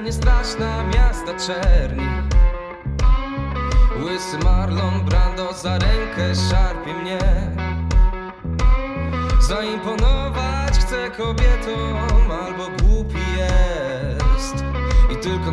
nie straszna miasta czerni. Łysy Marlon Brando za rękę szarpie mnie. Zaimponować chcę kobietom albo głupi jest. I tylko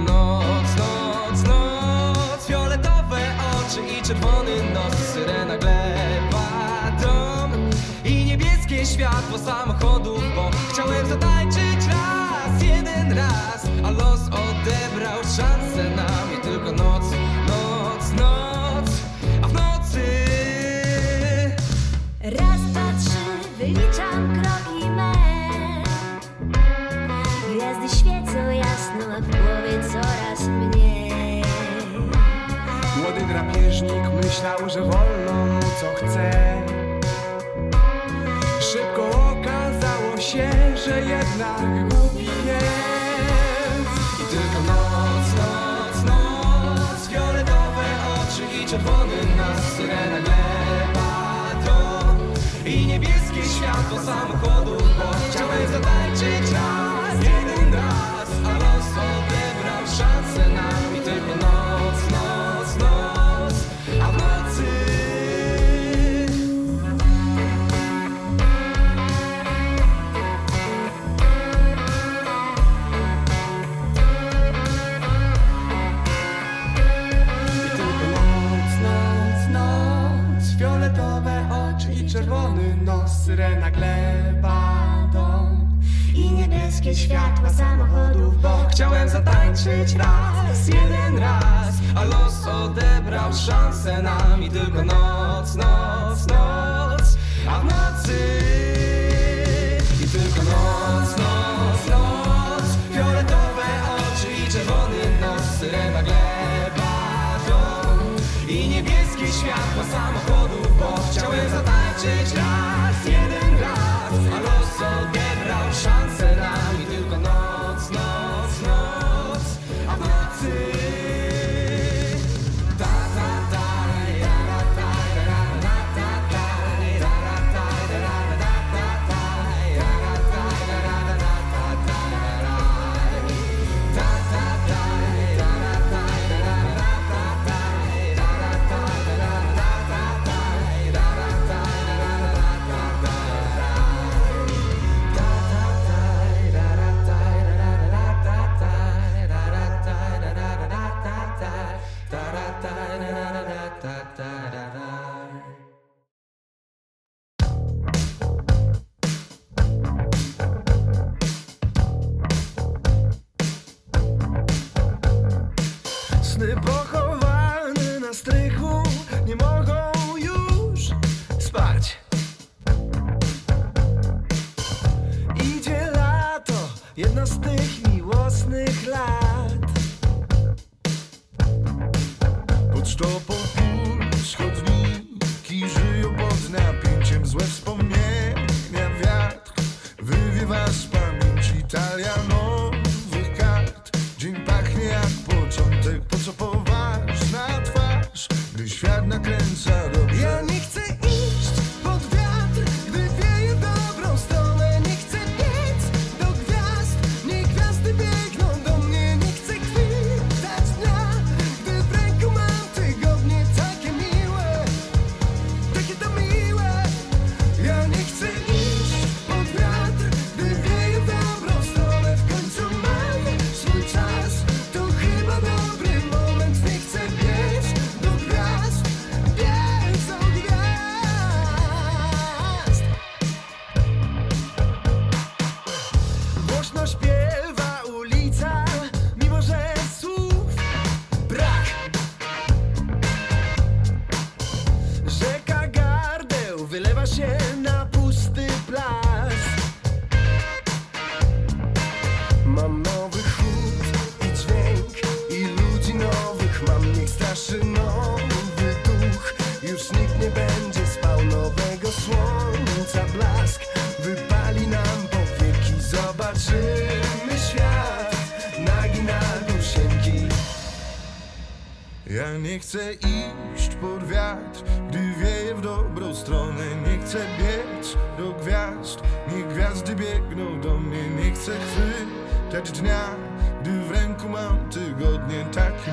się, że jednak syrena gleba dom I niebieskie światła samochodów, bo chciałem zatańczyć raz, jeden raz A los odebrał szansę nam i tylko noc, noc, noc A w nocy i tylko noc, noc, noc Fioletowe oczy i czerwony nos, syrena gleba dom I niebieskie światła samochodów, bo chciałem zatańczyć raz chcę iść pod wiatr, gdy wieje w dobrą stronę. Nie chcę biec do gwiazd, nie gwiazdy biegną do mnie. Nie chcę chwytać dnia, gdy w ręku mam tygodnie taki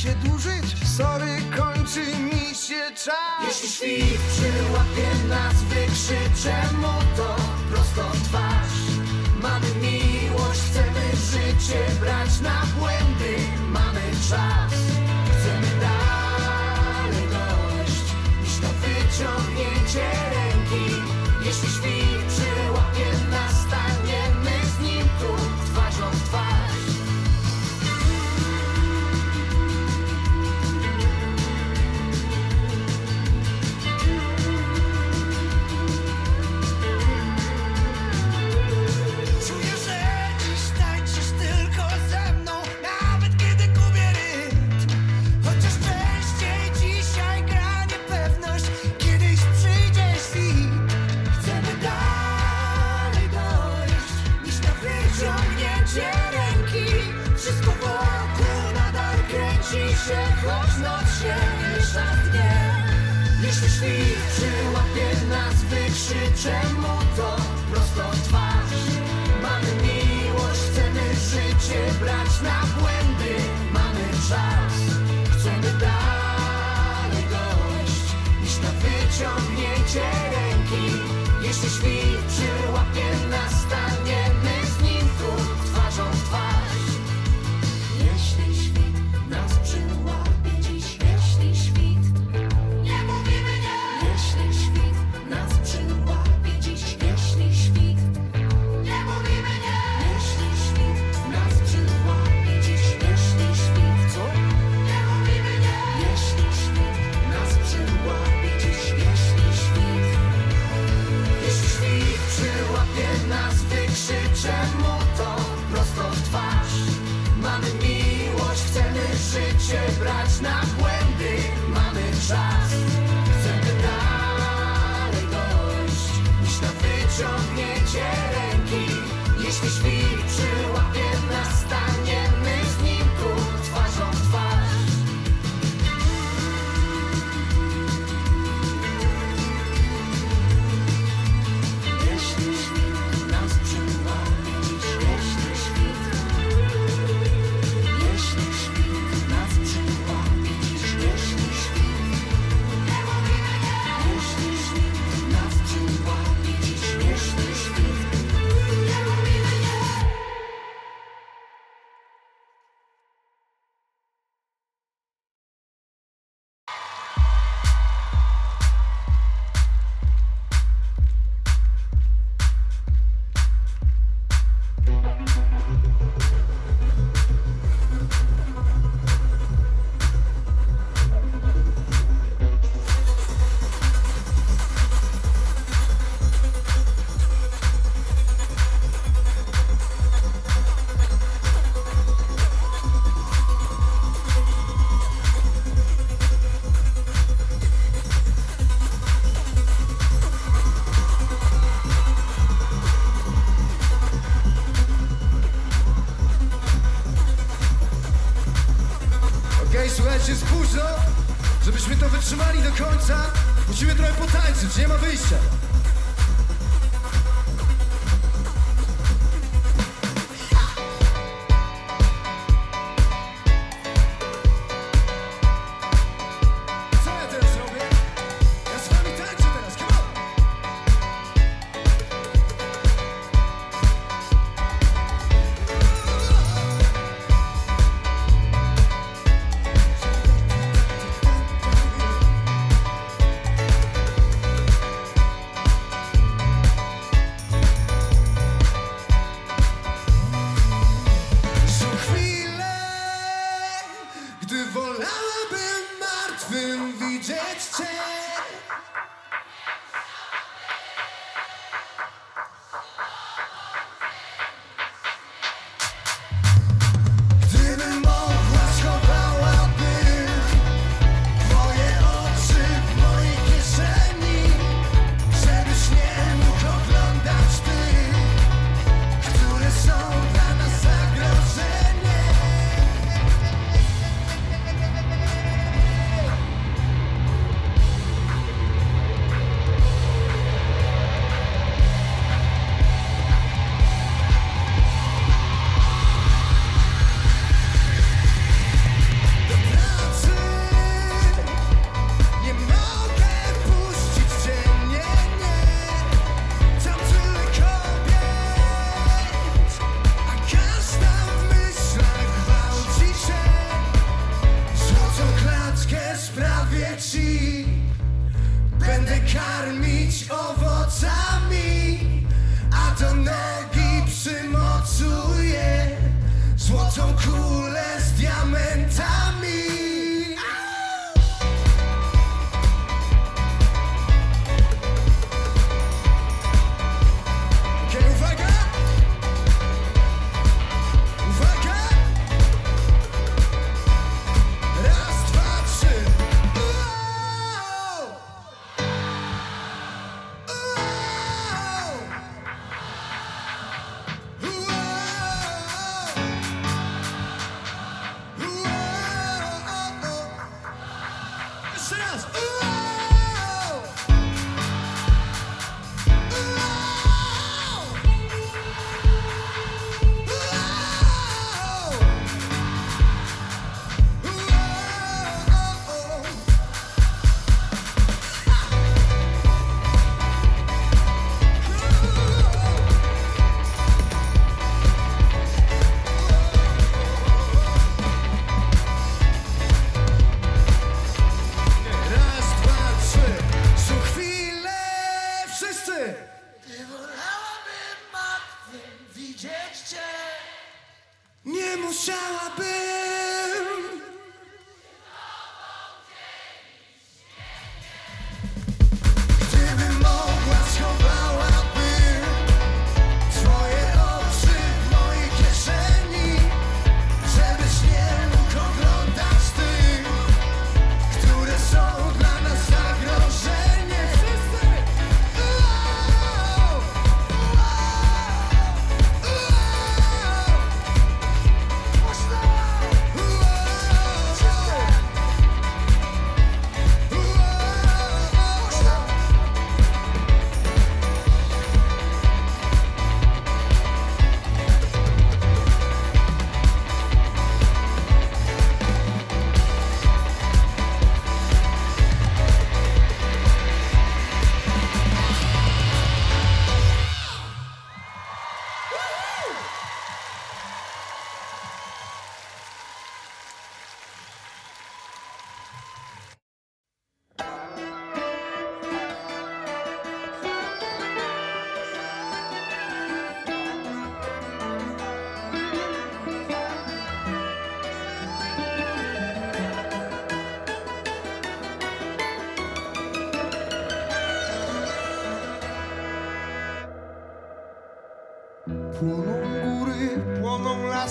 się dłużyć? Sorry, kończy mi się czas. Jeśli świt przyłapie nas, wykrzyczę mu to prosto w twarz. Mamy miłość, chcemy życie brać na błędy Mamy czas. Dziemowicze.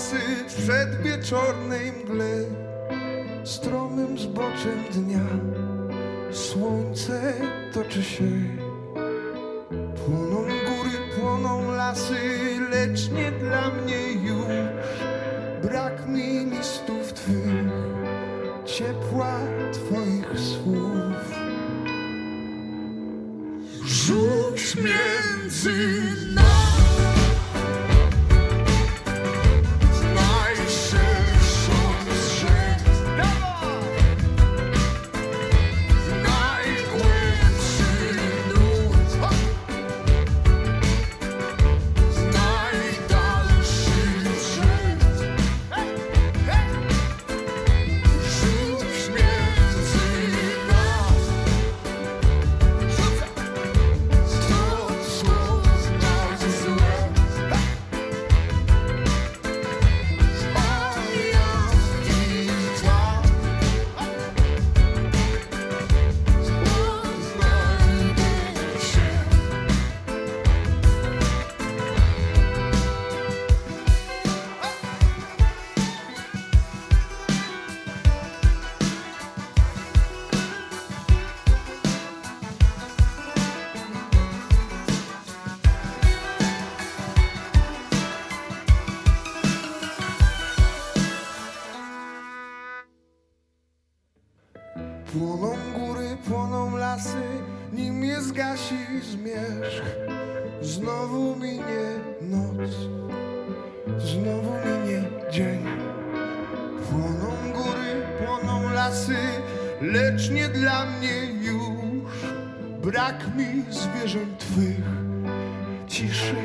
lasy w przedwieczornej mgle, stromym zboczem dnia. Słońce toczy się Płoną góry, płoną lasy, nim je zgasi zmierzch. Znowu minie noc, znowu minie dzień. Płoną góry, płoną lasy, lecz nie dla mnie już. Brak mi zwierząt twych, ciszy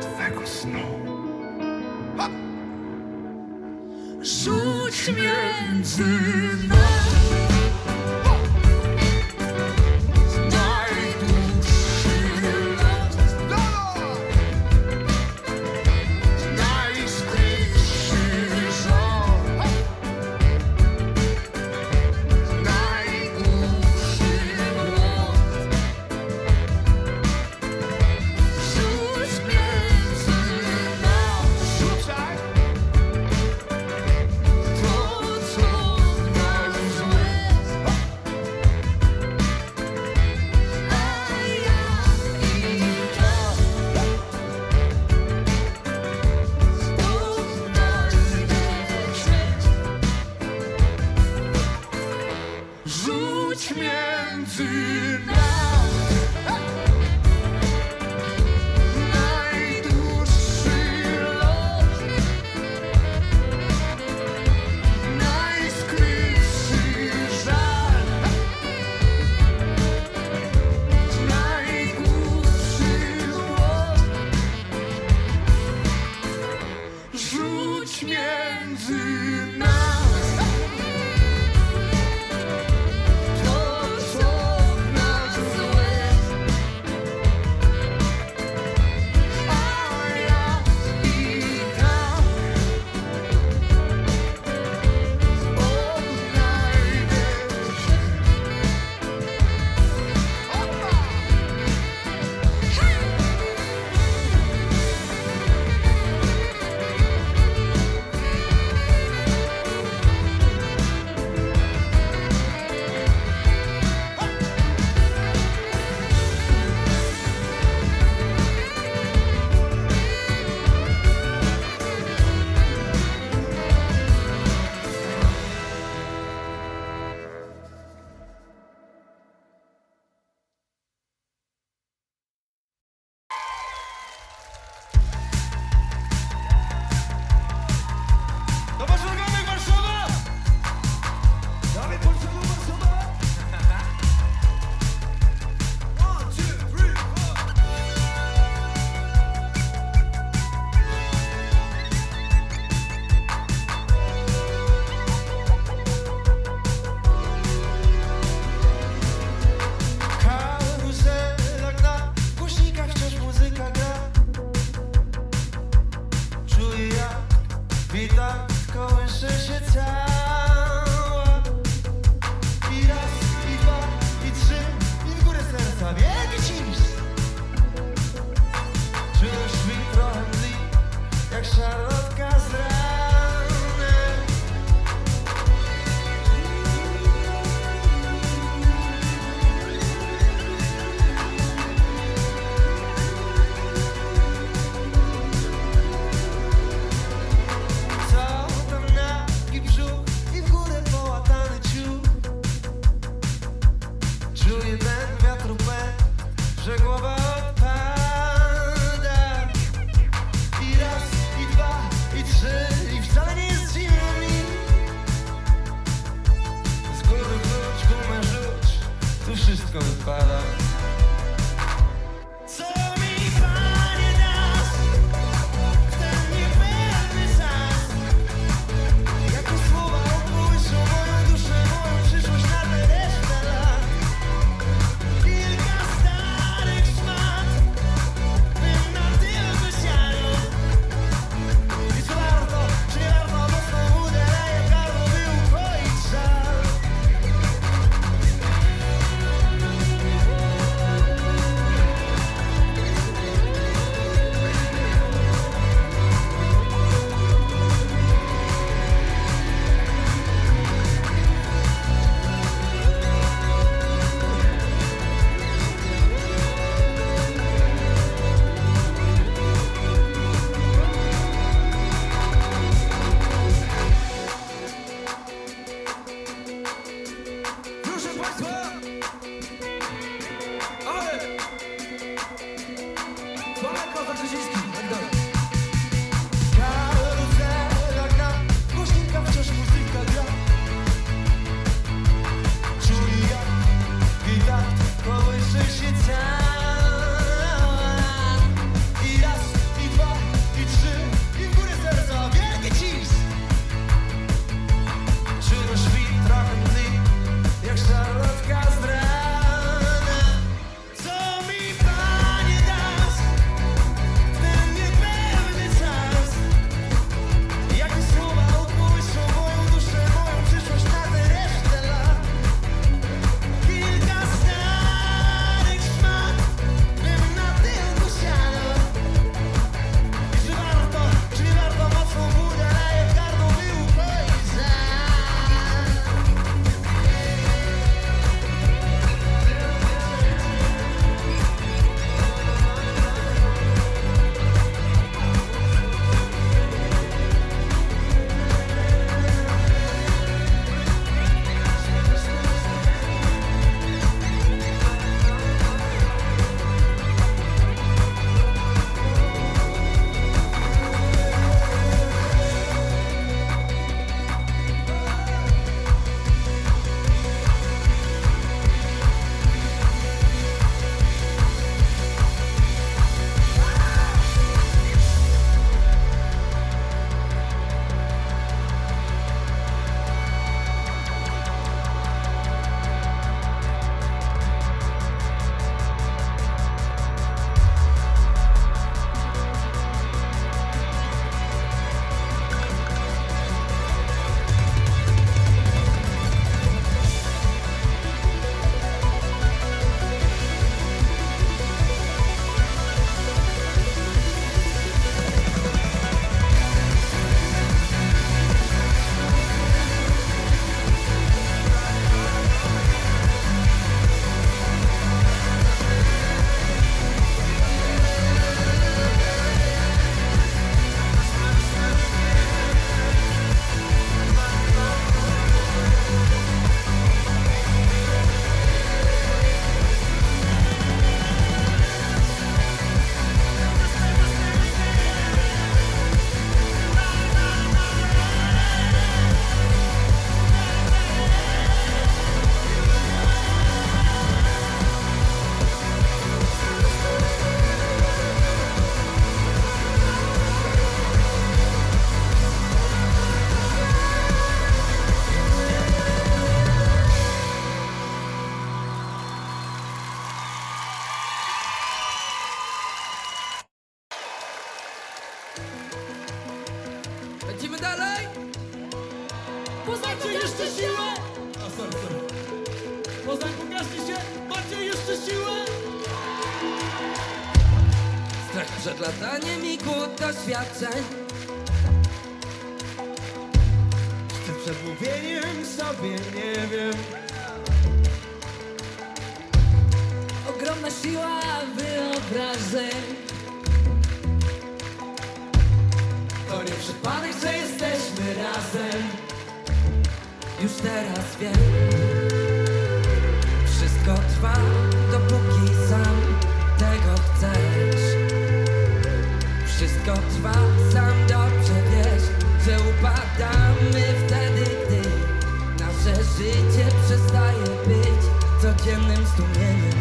twego snu. Rzuć między nas. Wszystko trwa, sam dobrze wiesz, że upadamy wtedy, gdy nasze życie przestaje być codziennym strumieniem.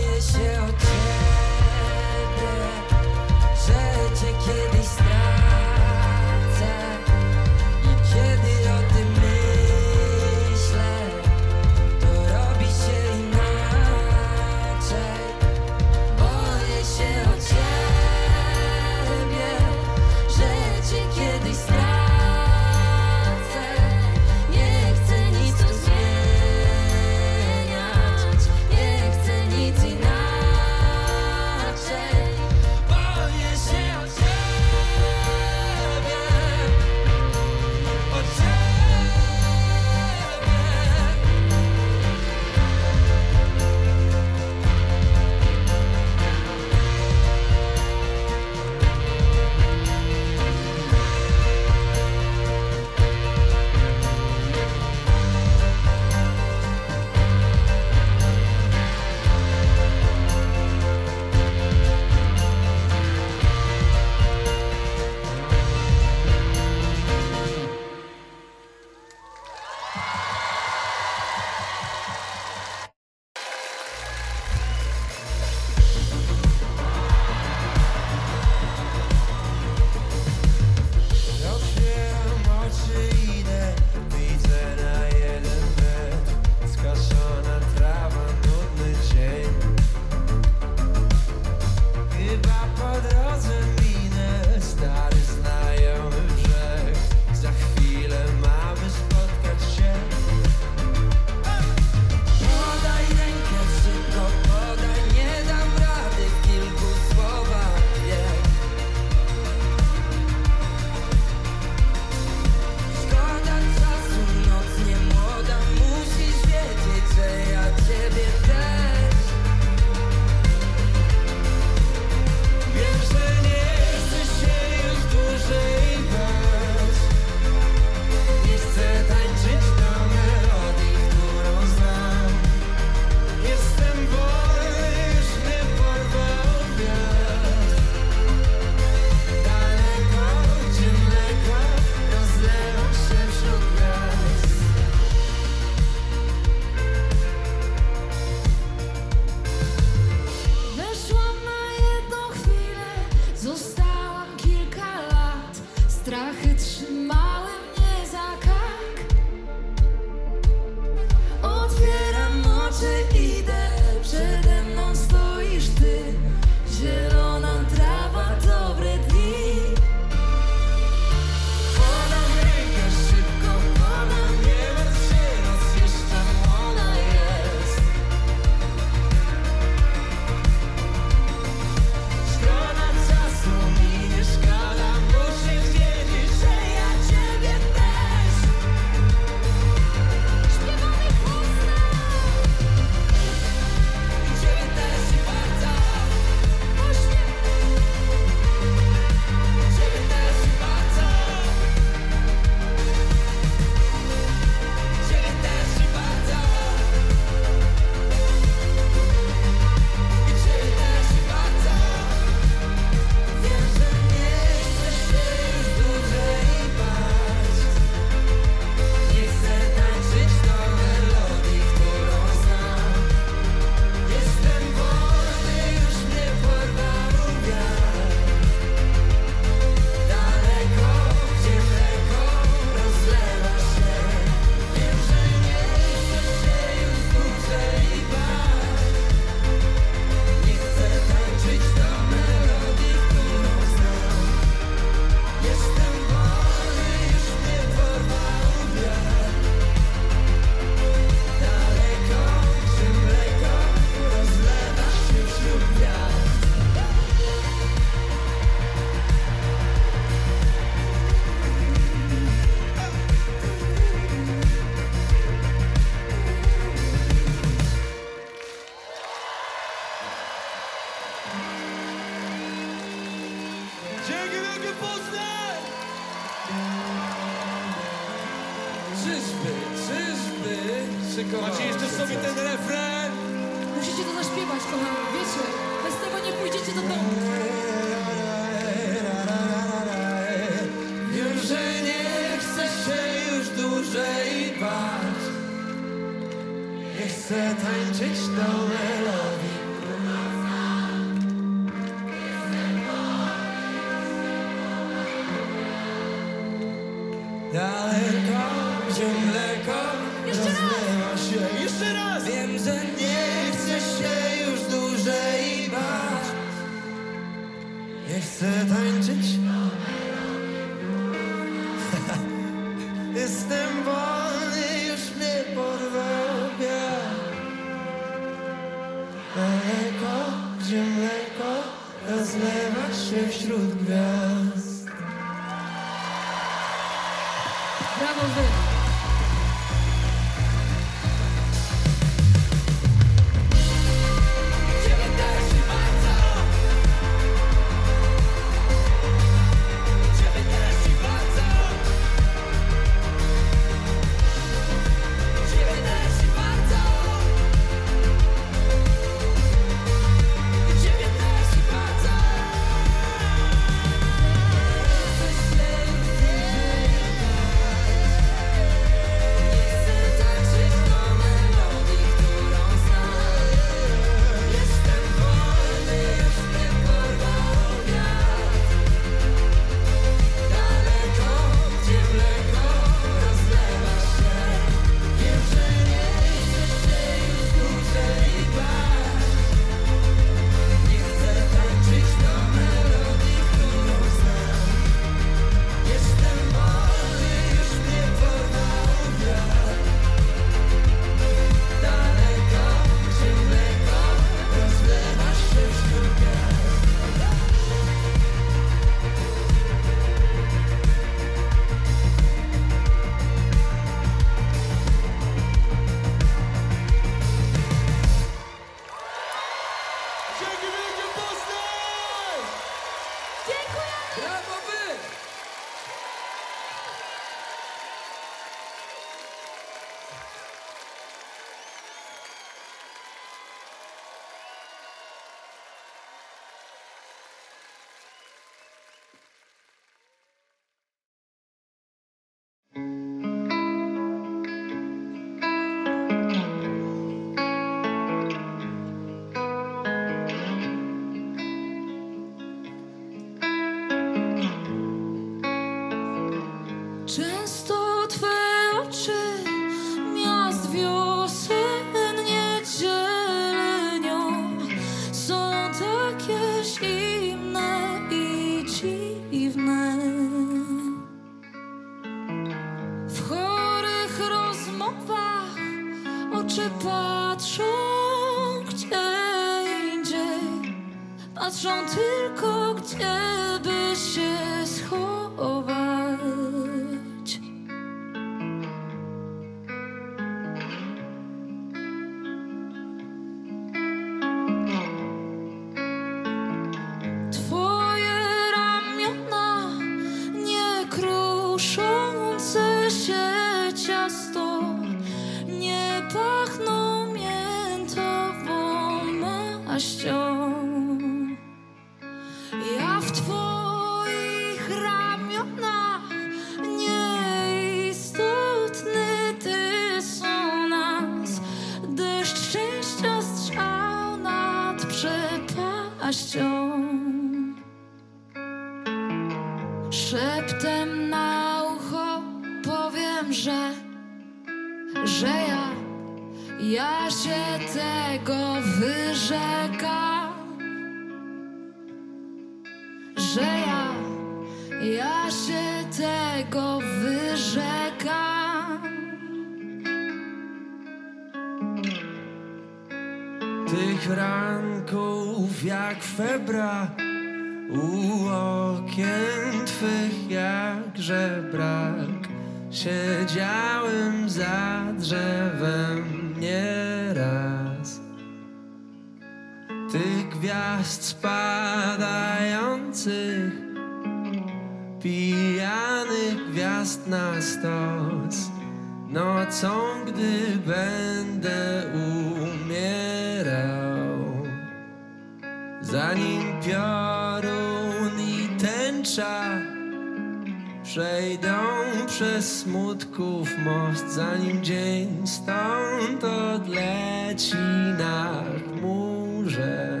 Przez smutków most, zanim dzień stąd odleci na chmurze.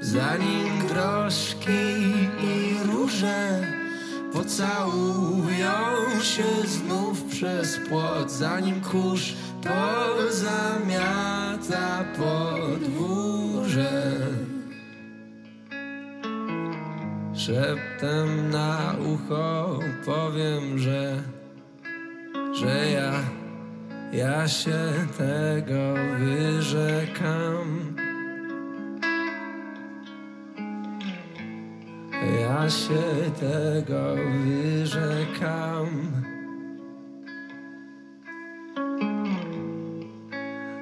Zanim groszki i róże pocałują się znów przez płot, zanim kurz pozamiata podwórze. Szeptem na ucho powiem, że, że ja, ja się tego wyrzekam. Ja się tego wyrzekam.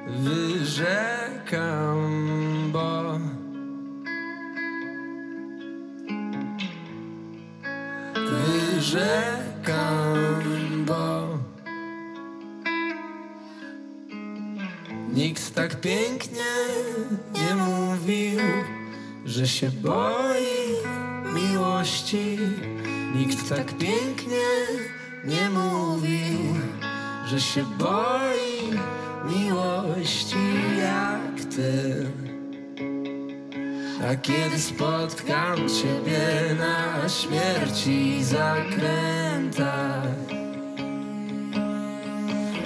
Wyrzekam, wyrzekam, bo nikt tak pięknie nie mówił, że się boi miłości. Nikt tak pięknie nie mówił, że się boi miłości jak ty. A kiedy spotkam ciebie na śmierci zakrętach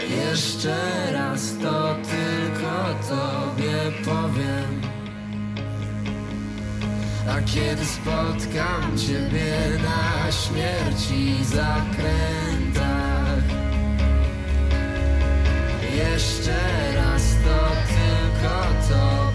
Jeszcze raz to tylko tobie powiem. A kiedy spotkam ciebie na śmierci zakrętach Jeszcze raz to tylko tobie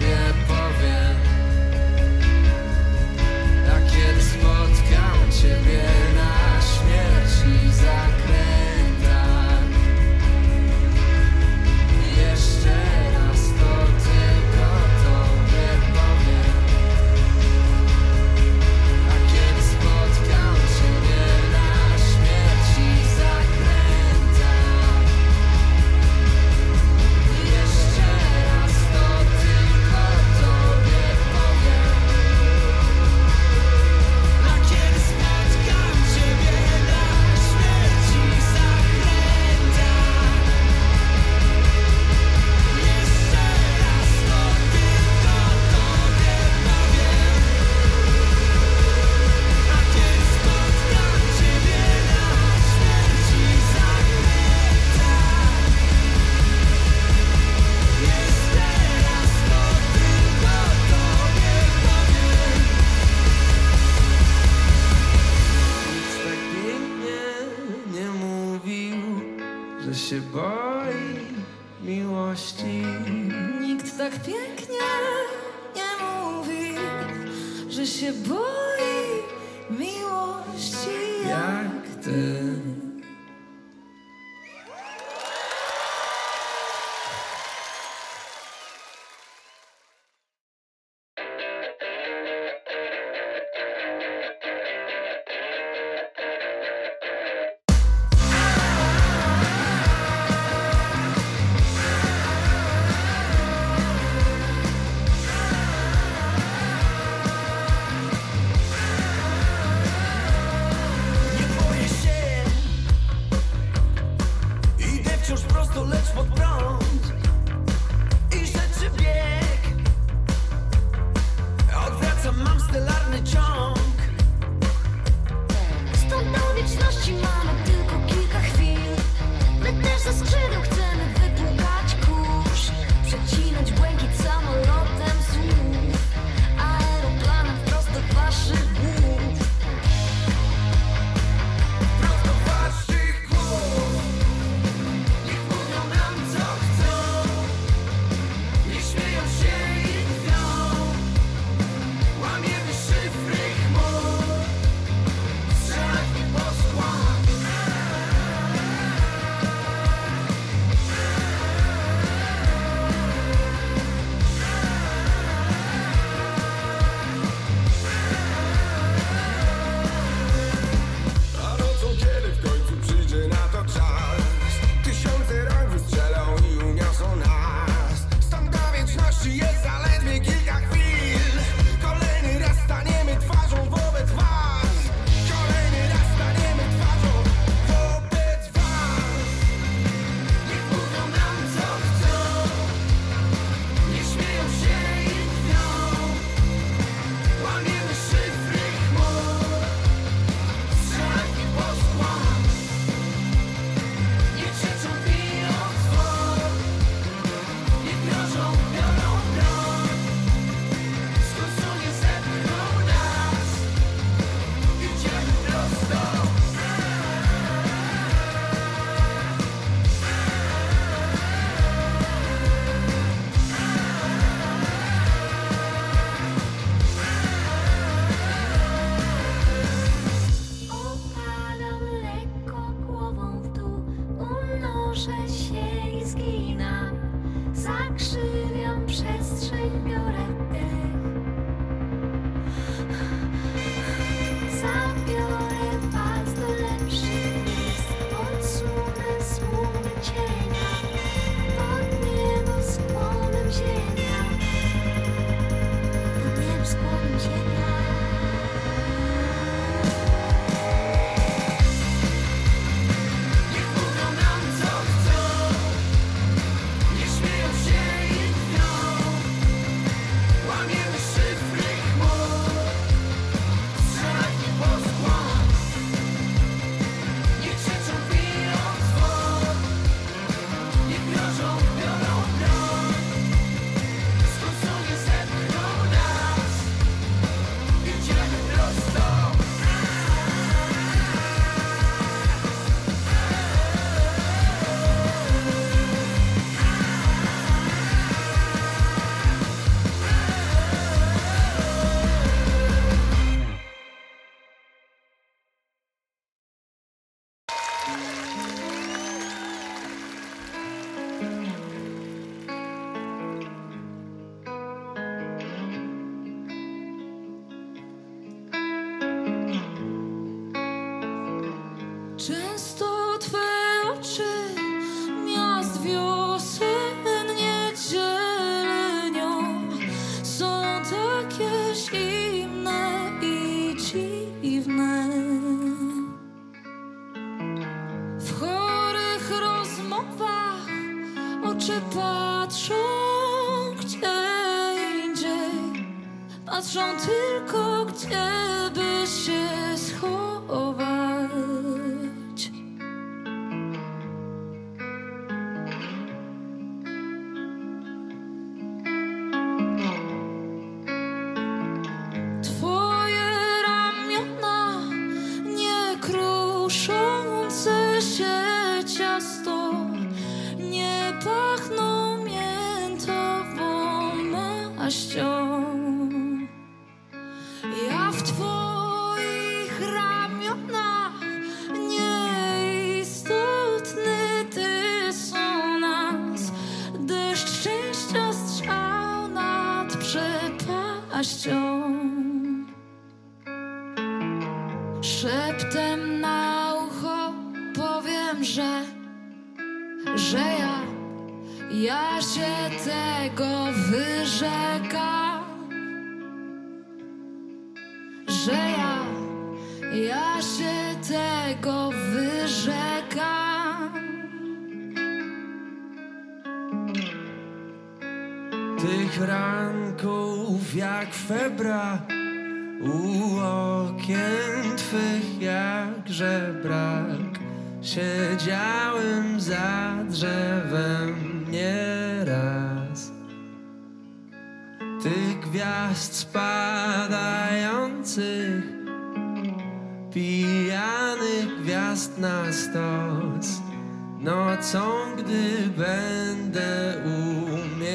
Nocą, gdy będę umierał.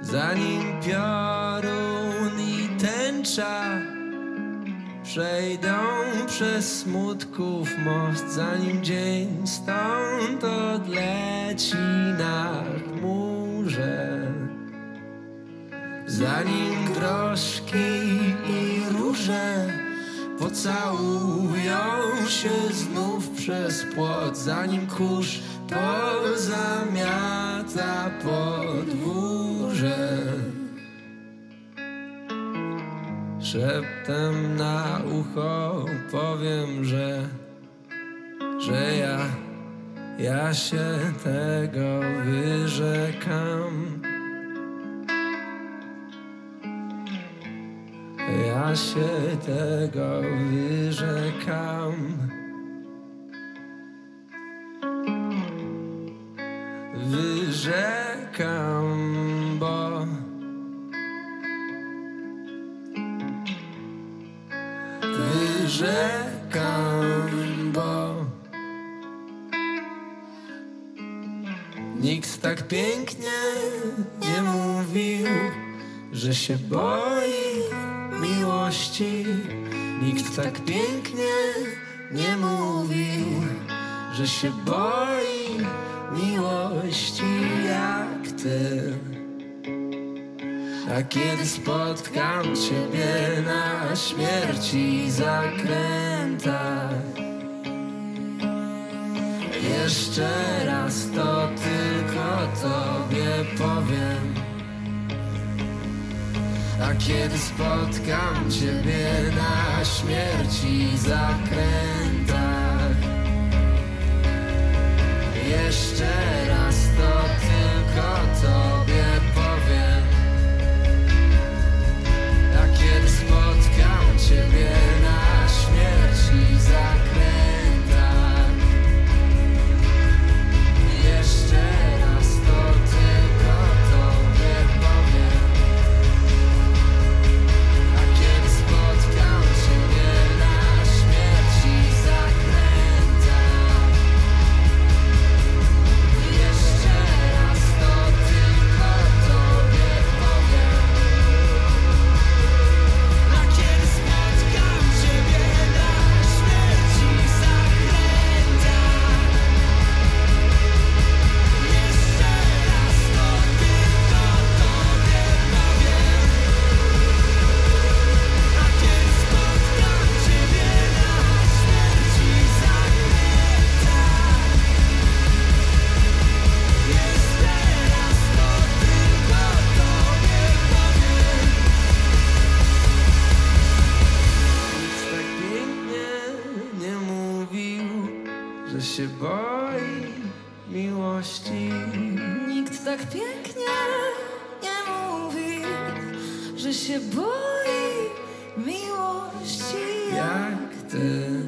Zanim piorun i tęcza Przejdą przez smutków most Zanim dzień stąd odleci na chmurze. Zanim groszki i róże Pocałują się znów przez płot Zanim kurz pozamiata podwórze Szeptem na ucho powiem, że Że ja, ja się tego wyrzekam Ja się tego wyrzekam. Wyrzekam, bo wyrzekam, bo nikt tak pięknie nie mówił, że się boi miłości. Nikt tak pięknie nie mówił, że się boi miłości jak ty. A kiedy spotkam ciebie na śmierci zakrętach, jeszcze raz to tylko tobie powiem. A kiedy spotkam ciebie na śmierci zakrętach Jeszcze raz to tylko tobie boi miłości. Nikt tak pięknie nie mówi, że się boi miłości. Jak ty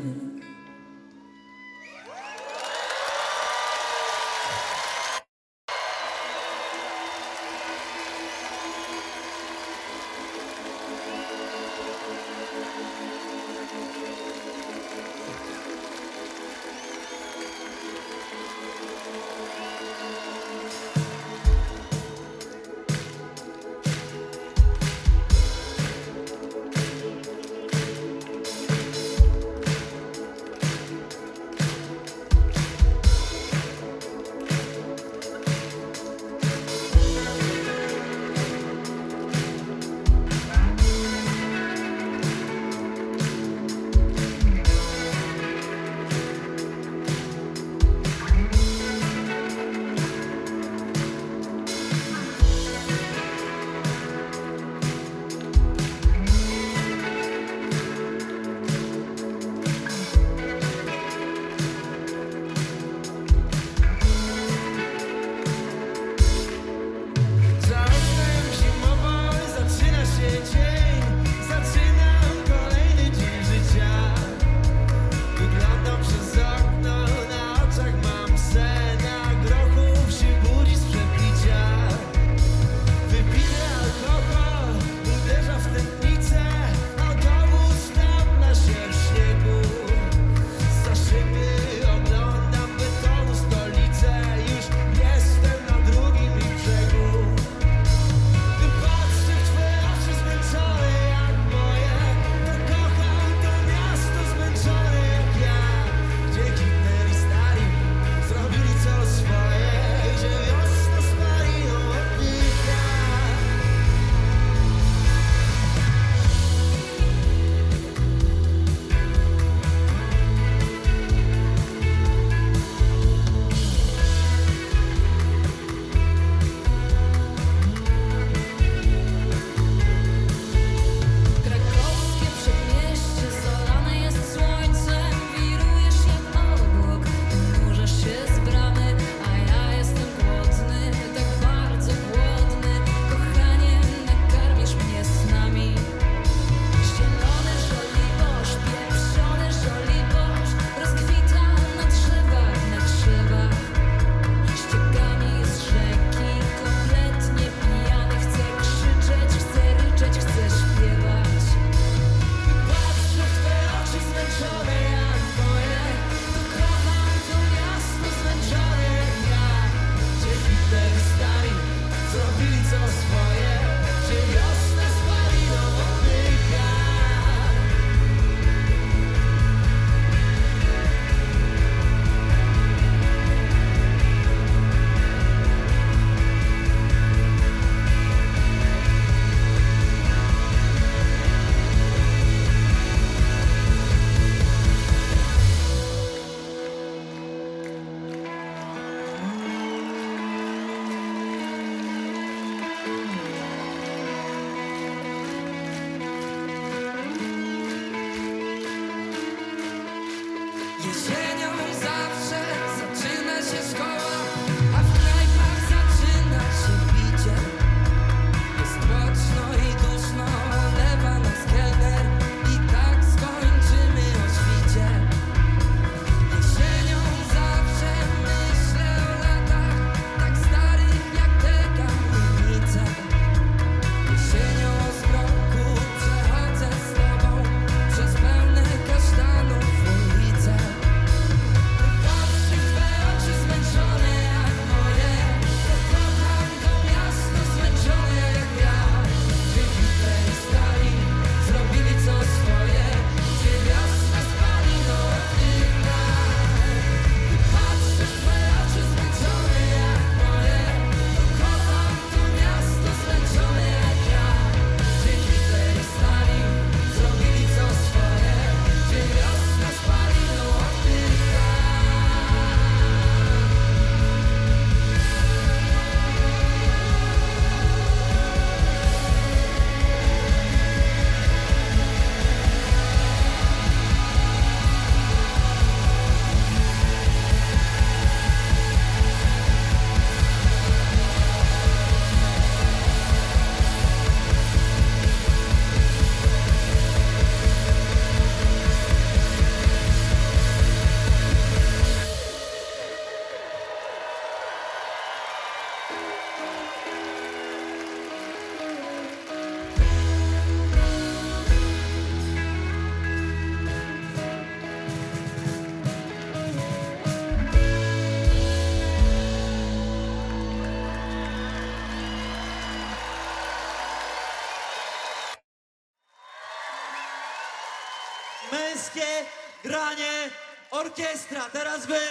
granie orkiestra. Teraz wy.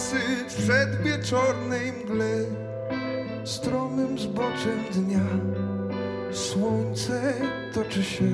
lasy w przedwieczornej mgle, stromym zboczem dnia. Słońce toczy się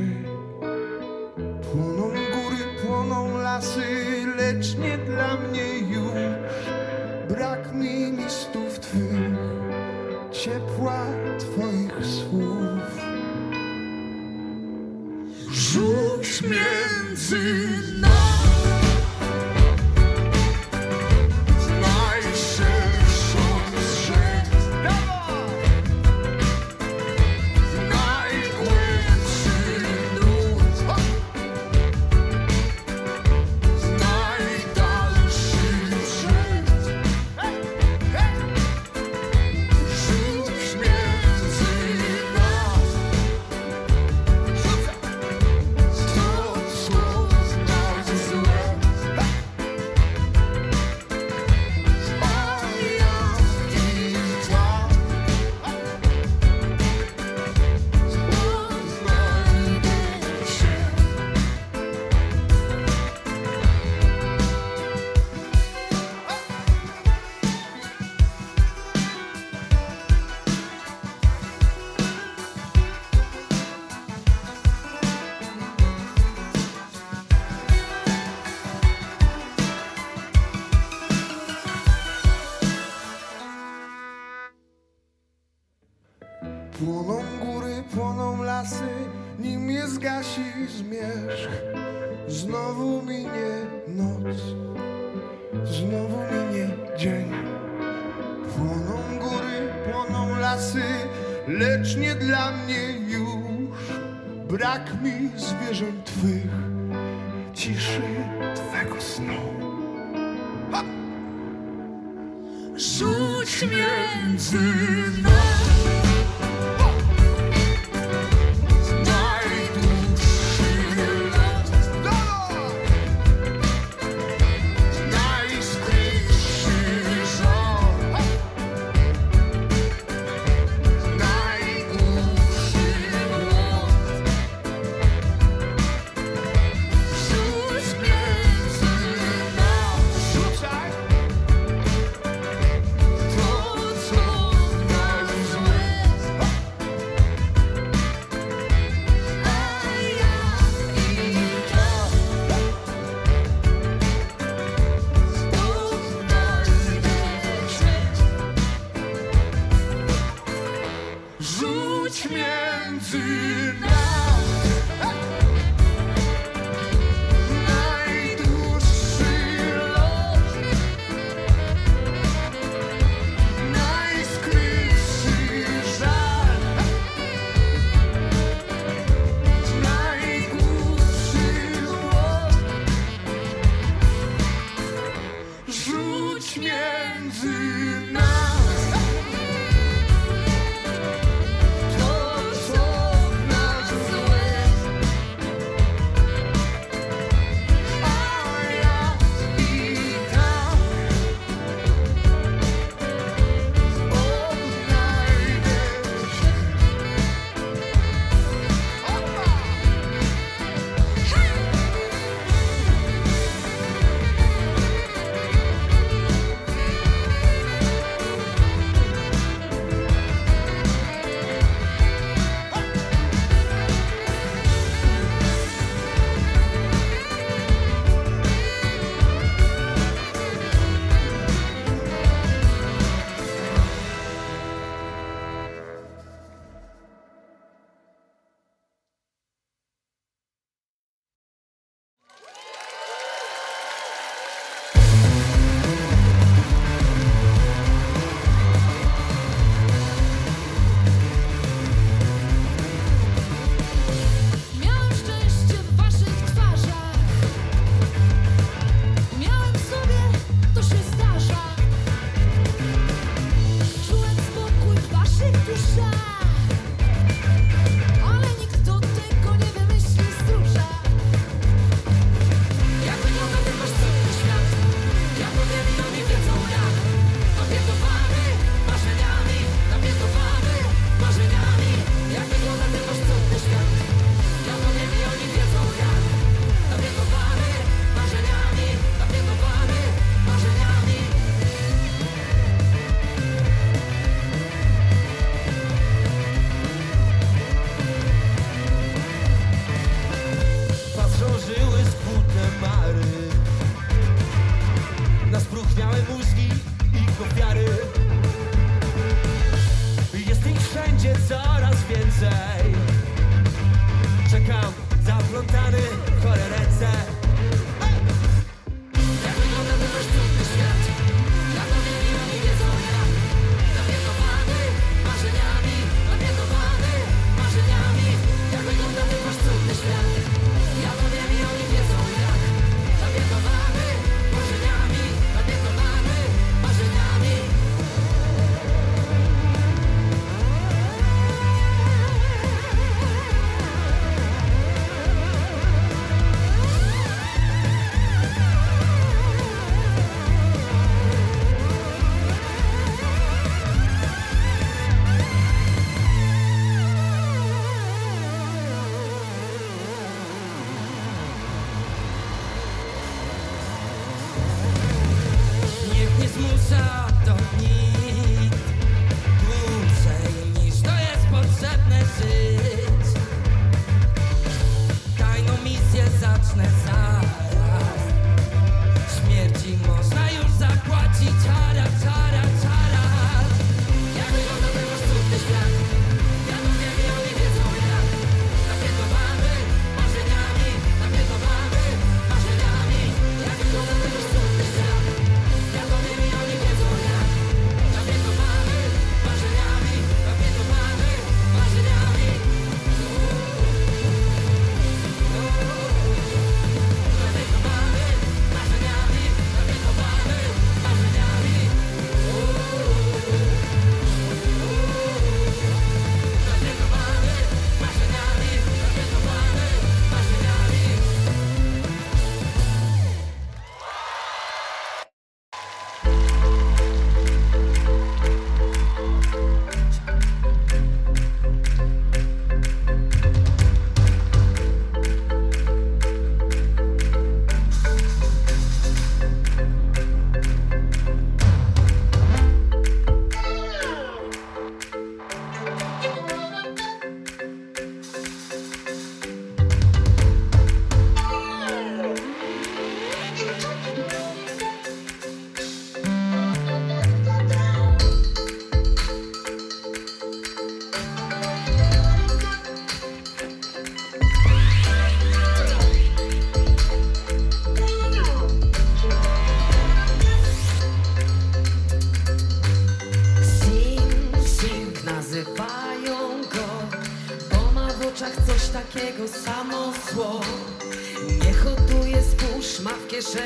kiss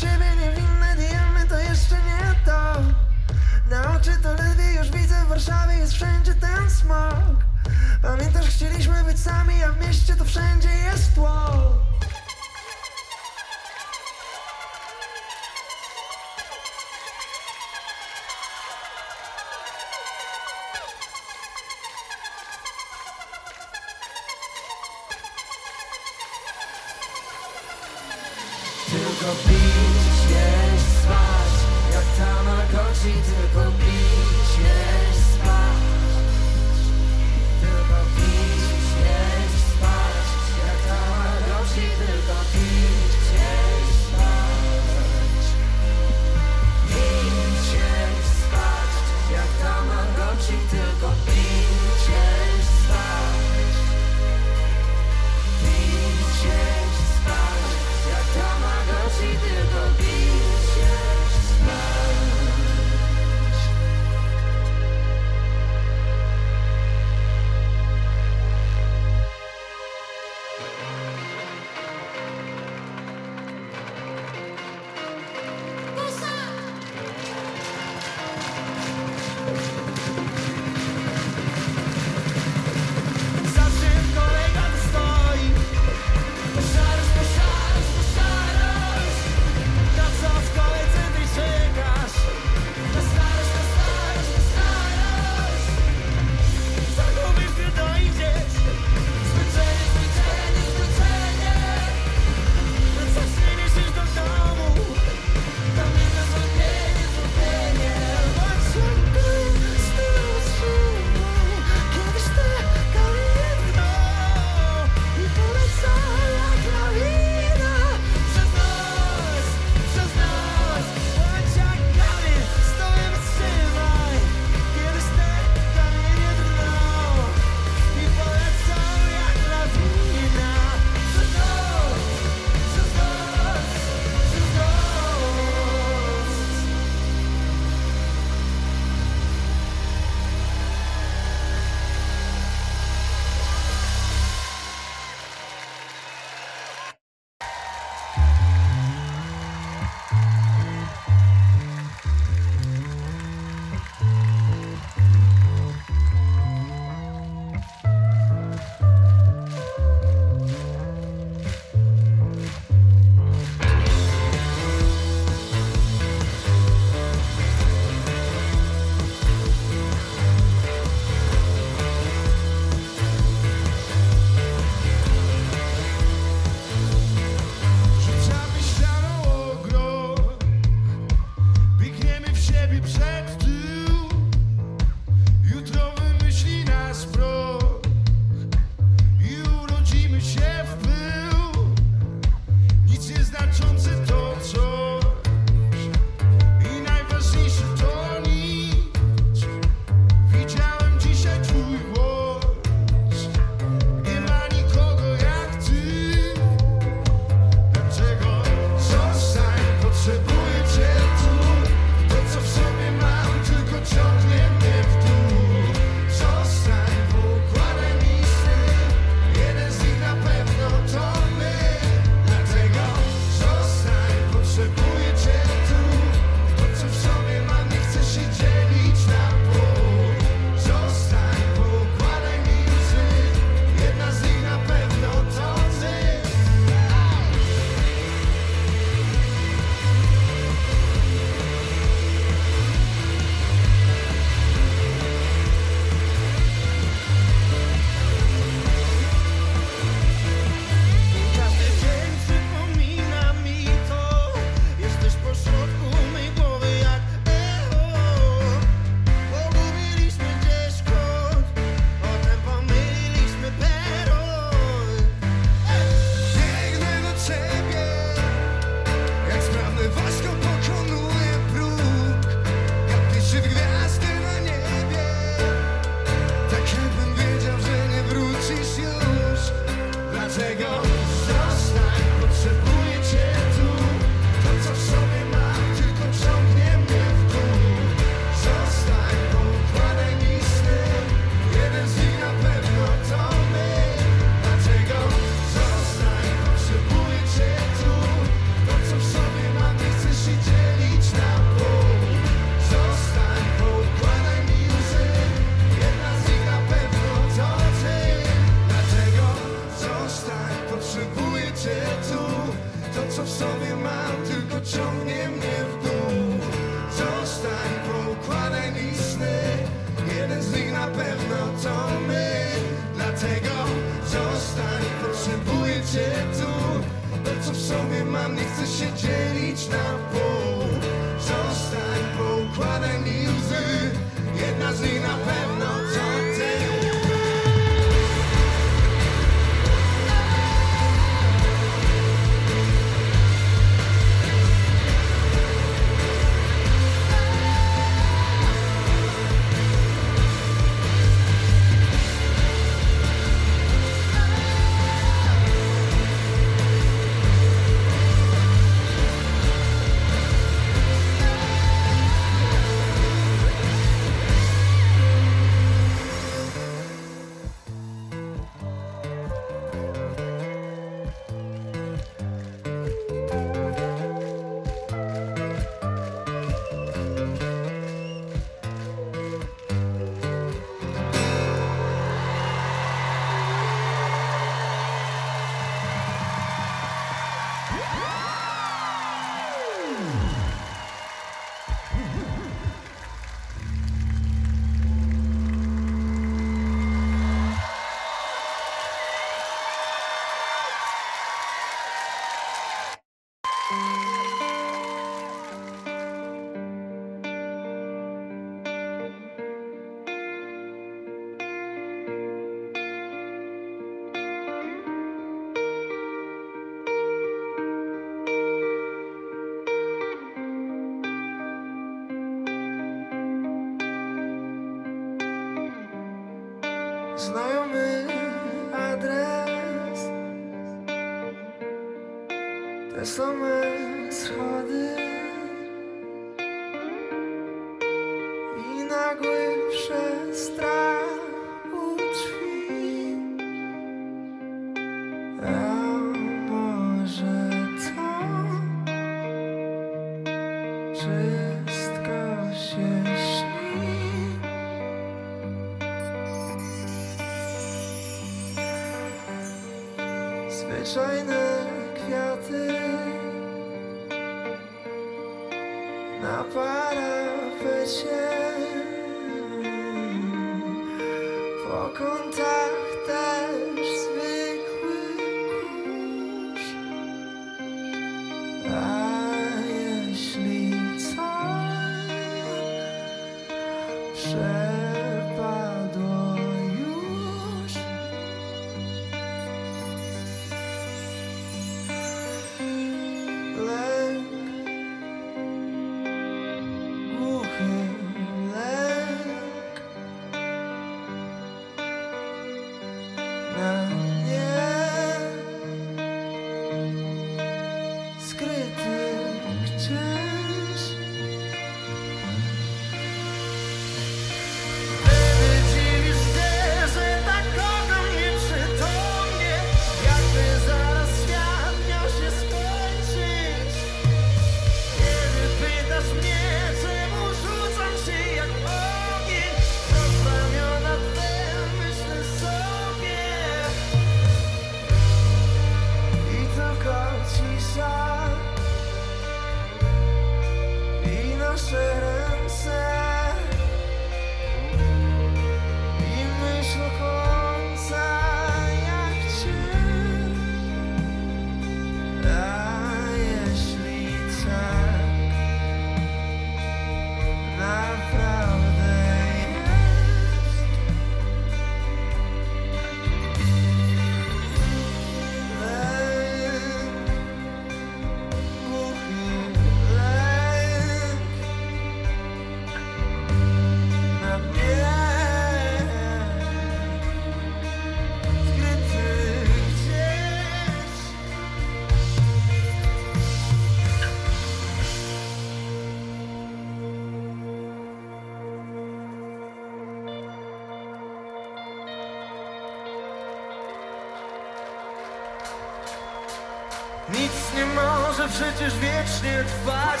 może przecież wiecznie trwać.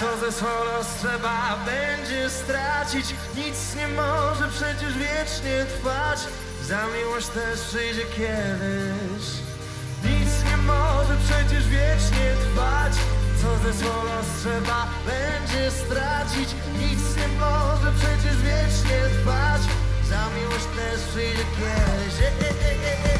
Co ze swą trzeba będzie stracić? Nic nie może przecież wiecznie trwać. Za miłość też przyjdzie kiedyś. Nic nie może przecież wiecznie trwać. Co ze swą trzeba będzie stracić? Nic nie może przecież wiecznie trwać. Za miłość też przyjdzie kiedyś.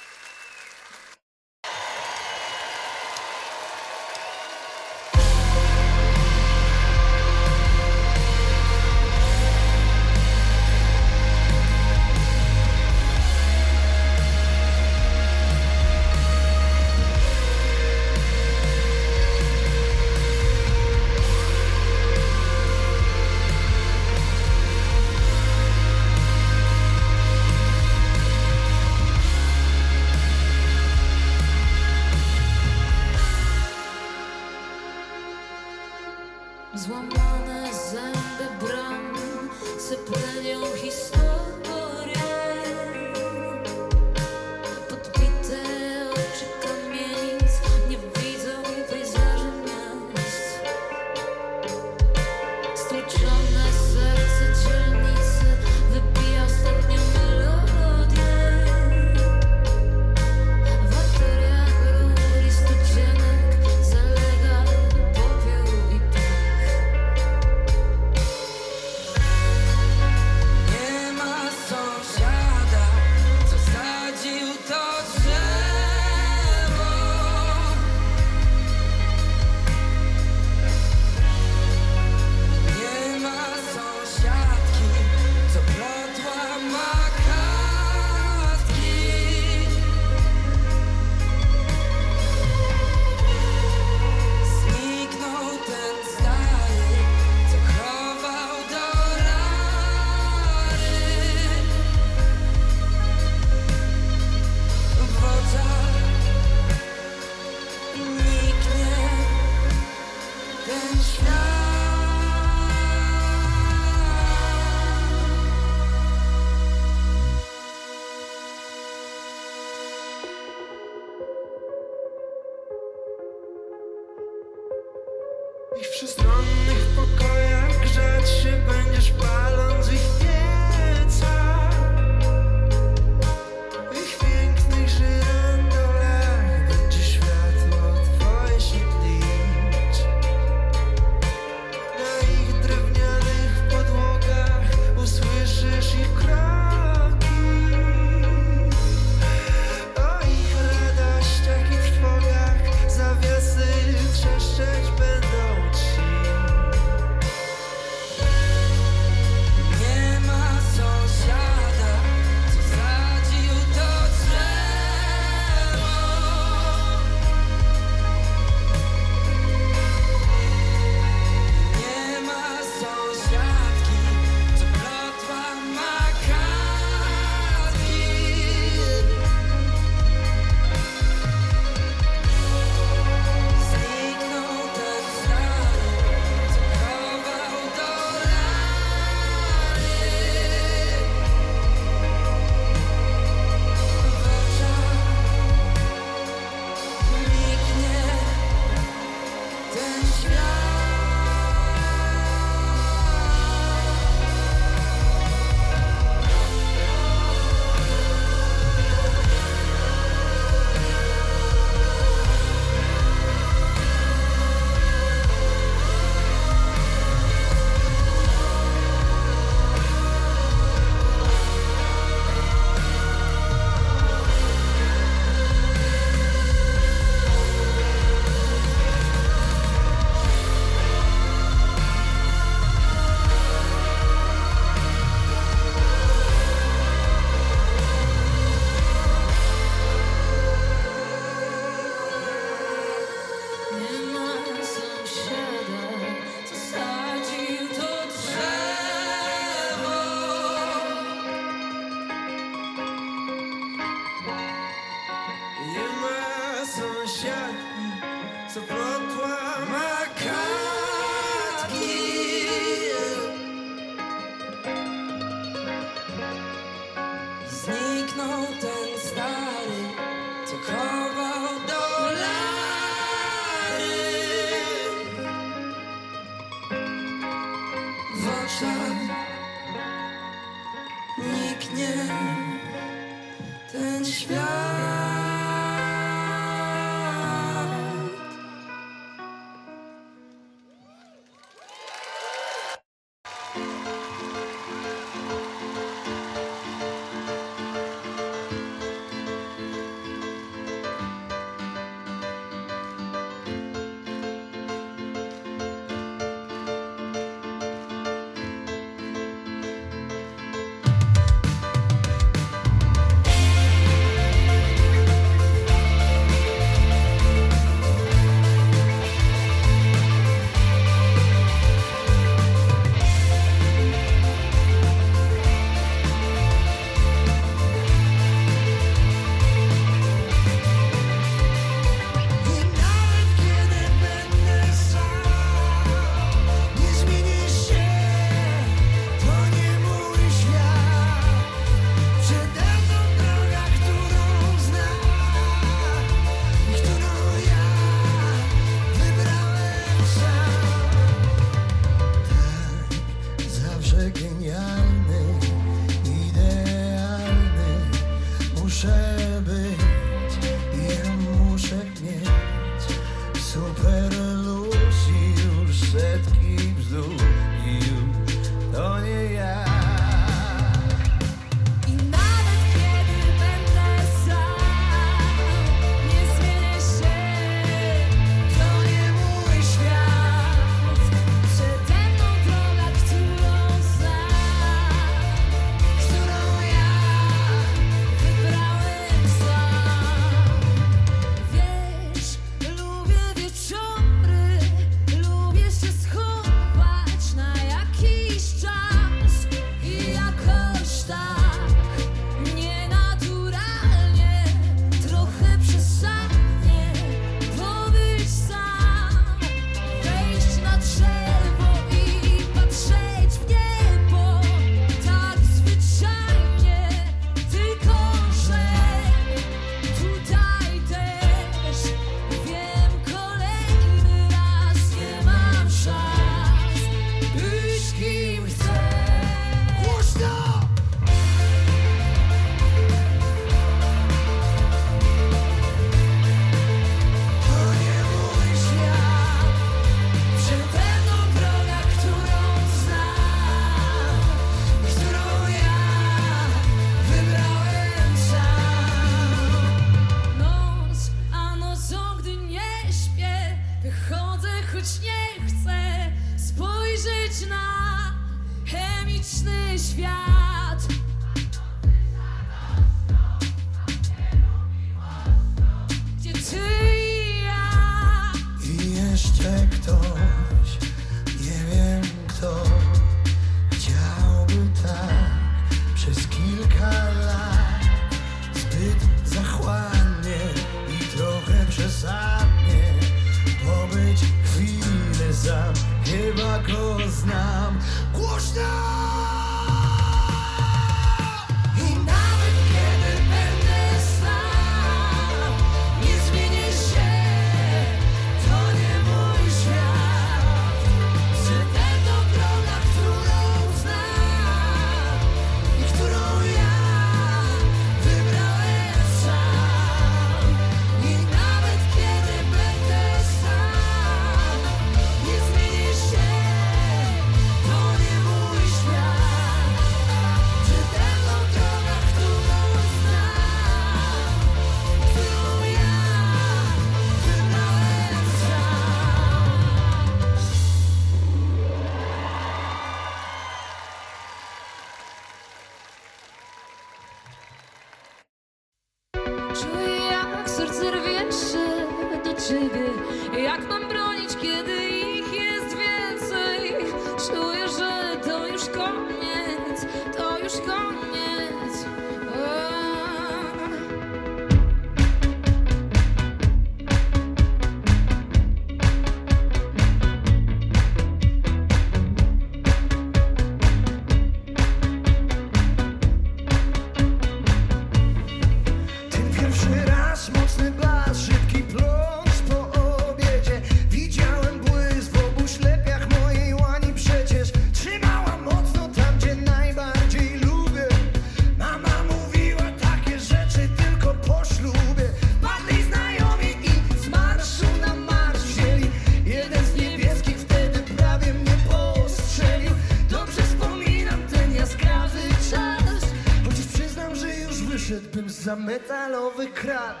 Za metalowy krat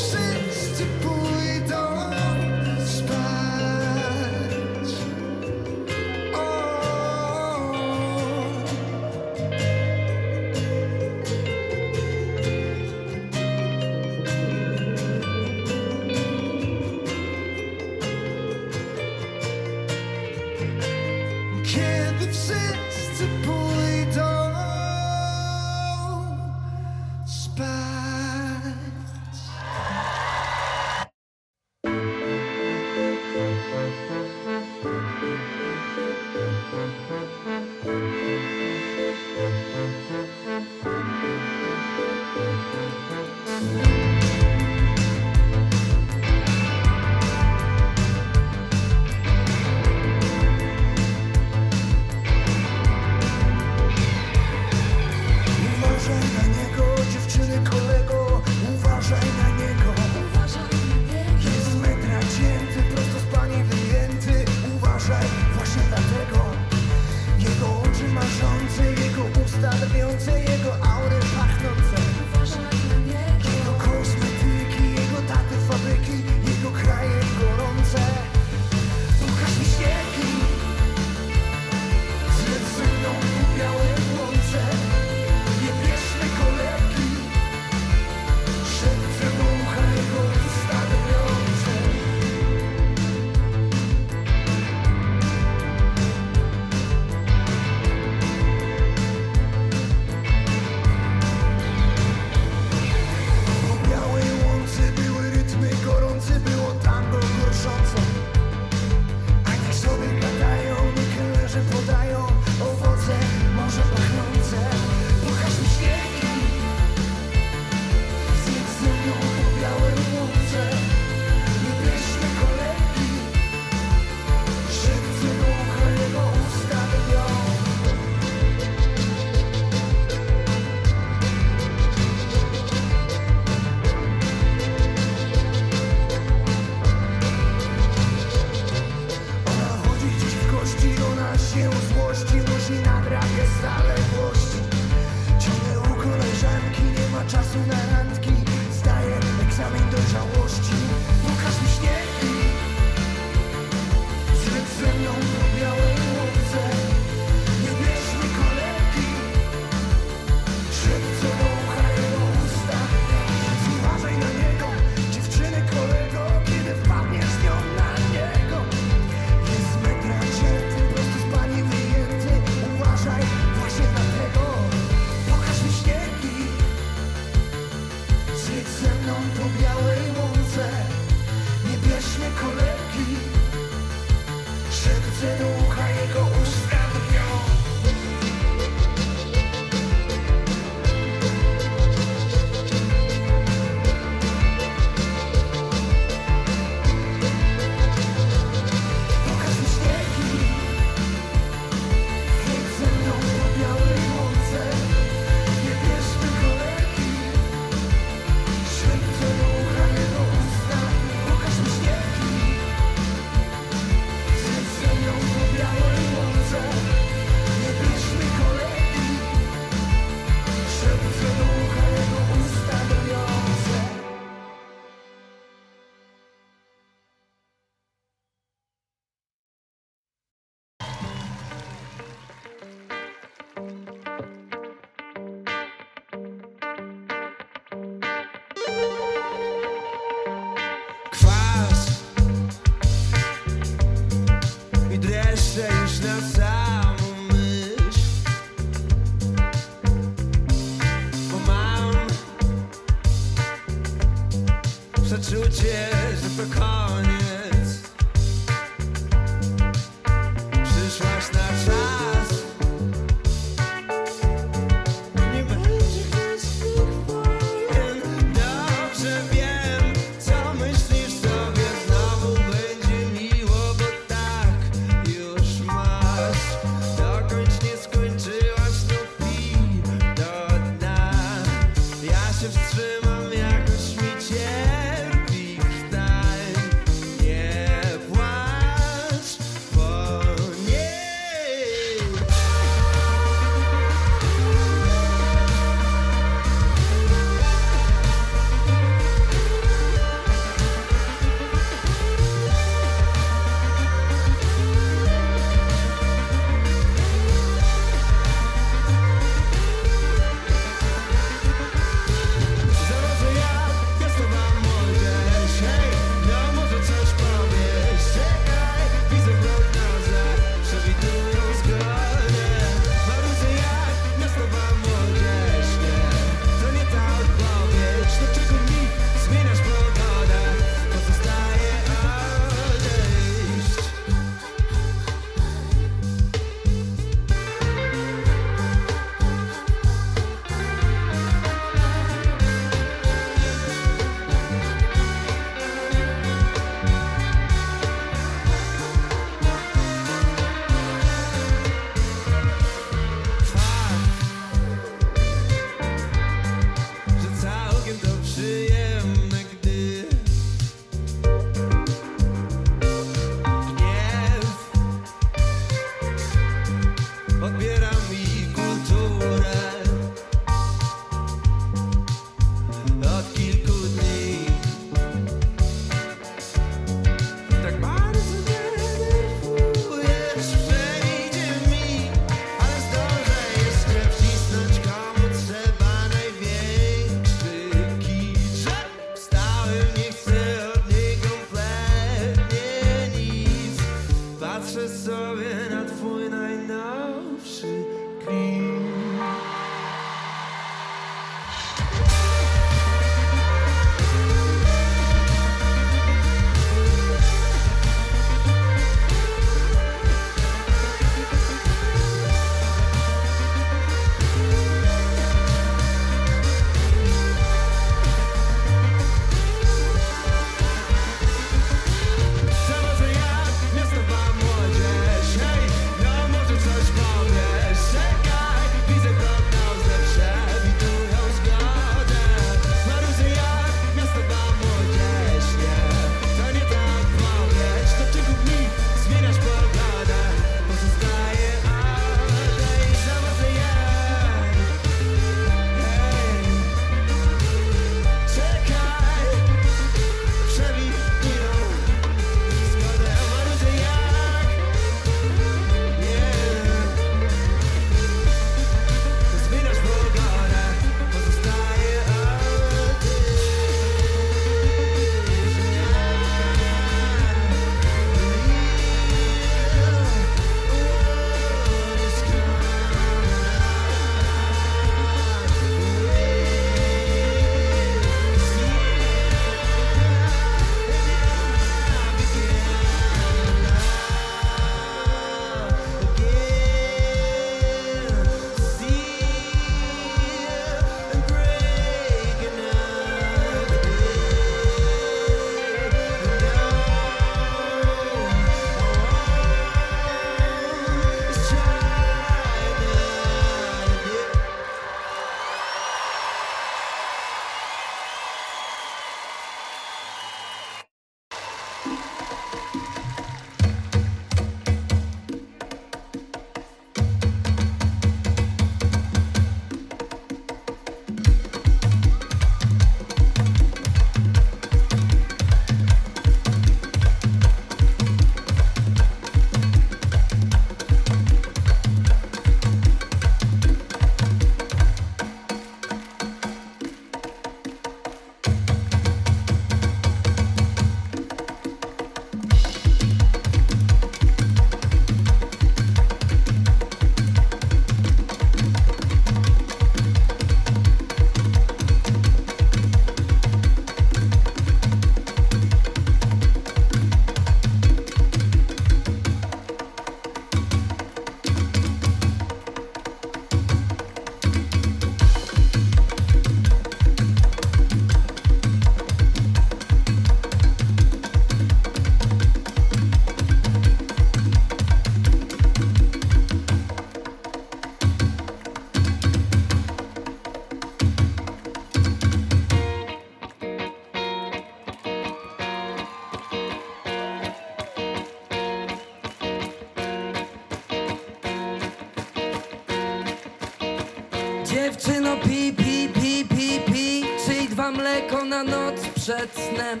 pełna noc przed snem.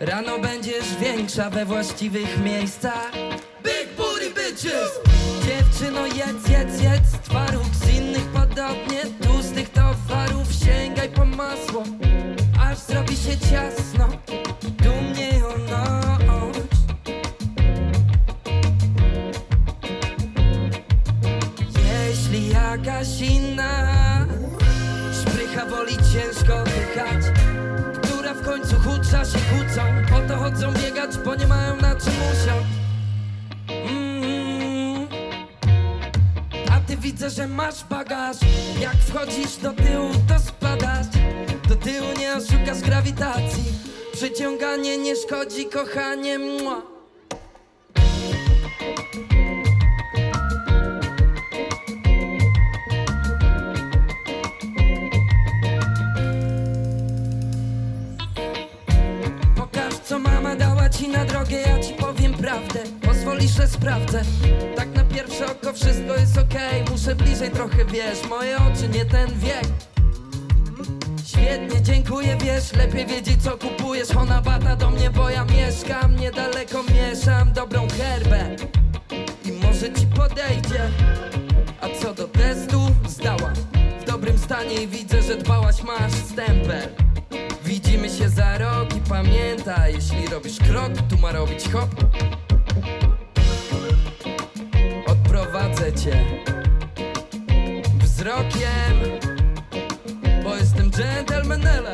Rano będziesz większa we właściwych miejscach. Big booty bitches Dziewczyno jedz, jedz, jedz. Stanie i widzę, że dbałaś, masz stempel Widzimy się za rok i pamiętaj Jeśli robisz krok, tu ma robić hop. Odprowadzę cię Wzrokiem Bo jestem dżentelmenem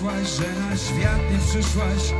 Że na świat nie przyszłaś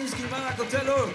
Lipiński, Mana Hotelu.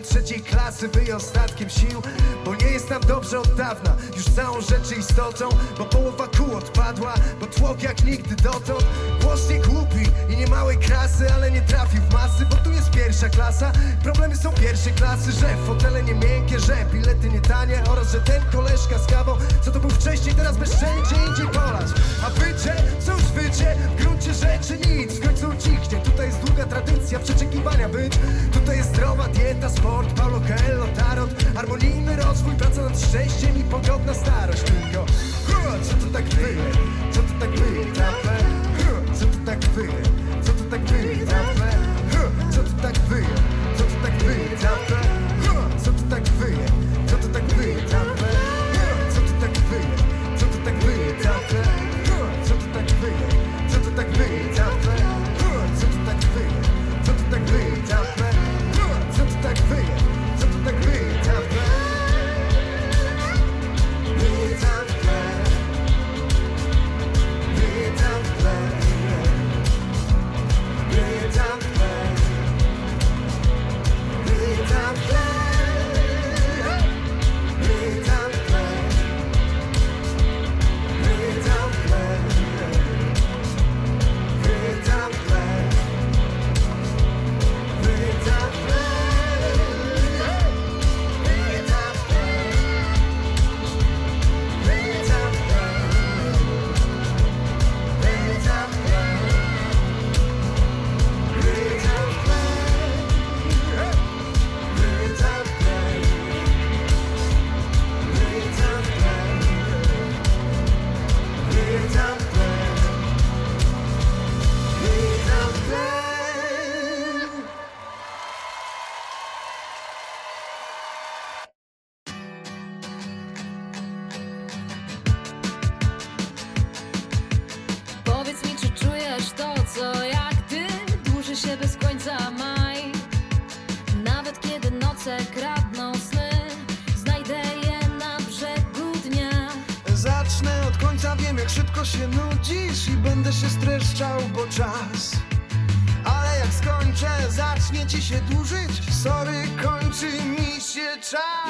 trzeciej klasy wyjął ostatkiem sił Bo nie jest nam dobrze od dawna, już całą rzeczy istotą Bo połowa kół odpadła, bo tłok jak nigdy dotąd. Głośnik głupi i nie małej krasy, ale nie trafił w masy Bo tu jest pierwsza klasa, problemy są pierwszej klasy Że fotele nie miękkie, że bilety nie tanie Oraz że ten koleżka z kawą, co to był wcześniej, teraz bezszczęście indziej polać. A wycie, cóż wycie, w gruncie rzeczy nic, w końcu cichnie Tutaj jest długa tradycja przeczekiwania być to jest zdrowa dieta, sport, Paulo Coelho, tarot Harmonijny rozwój, praca nad szczęściem i pogodna starość Tylko co to tak wyje, co to tak wyje, tapę Co to tak wyje, co to tak wyje, tapę Co to tak wyje, co to tak wyje, tapę time.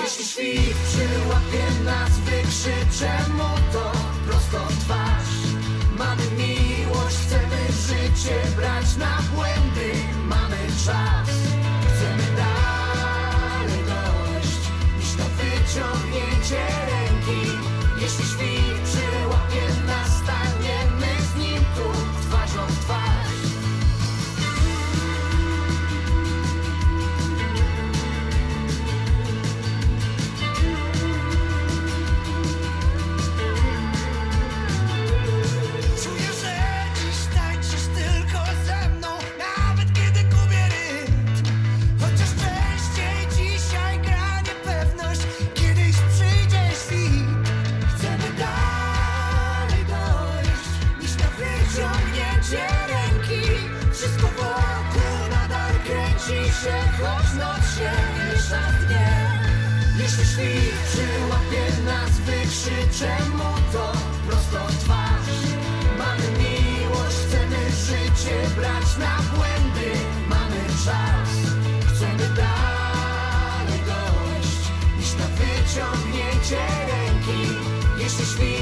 oczy, czemu to prosto twarz? Mamy miłość, chcemy życie brać na błędy, mamy czas, chcemy dalej dojść, niż na wyciągnięcie ręki, jeśli świt.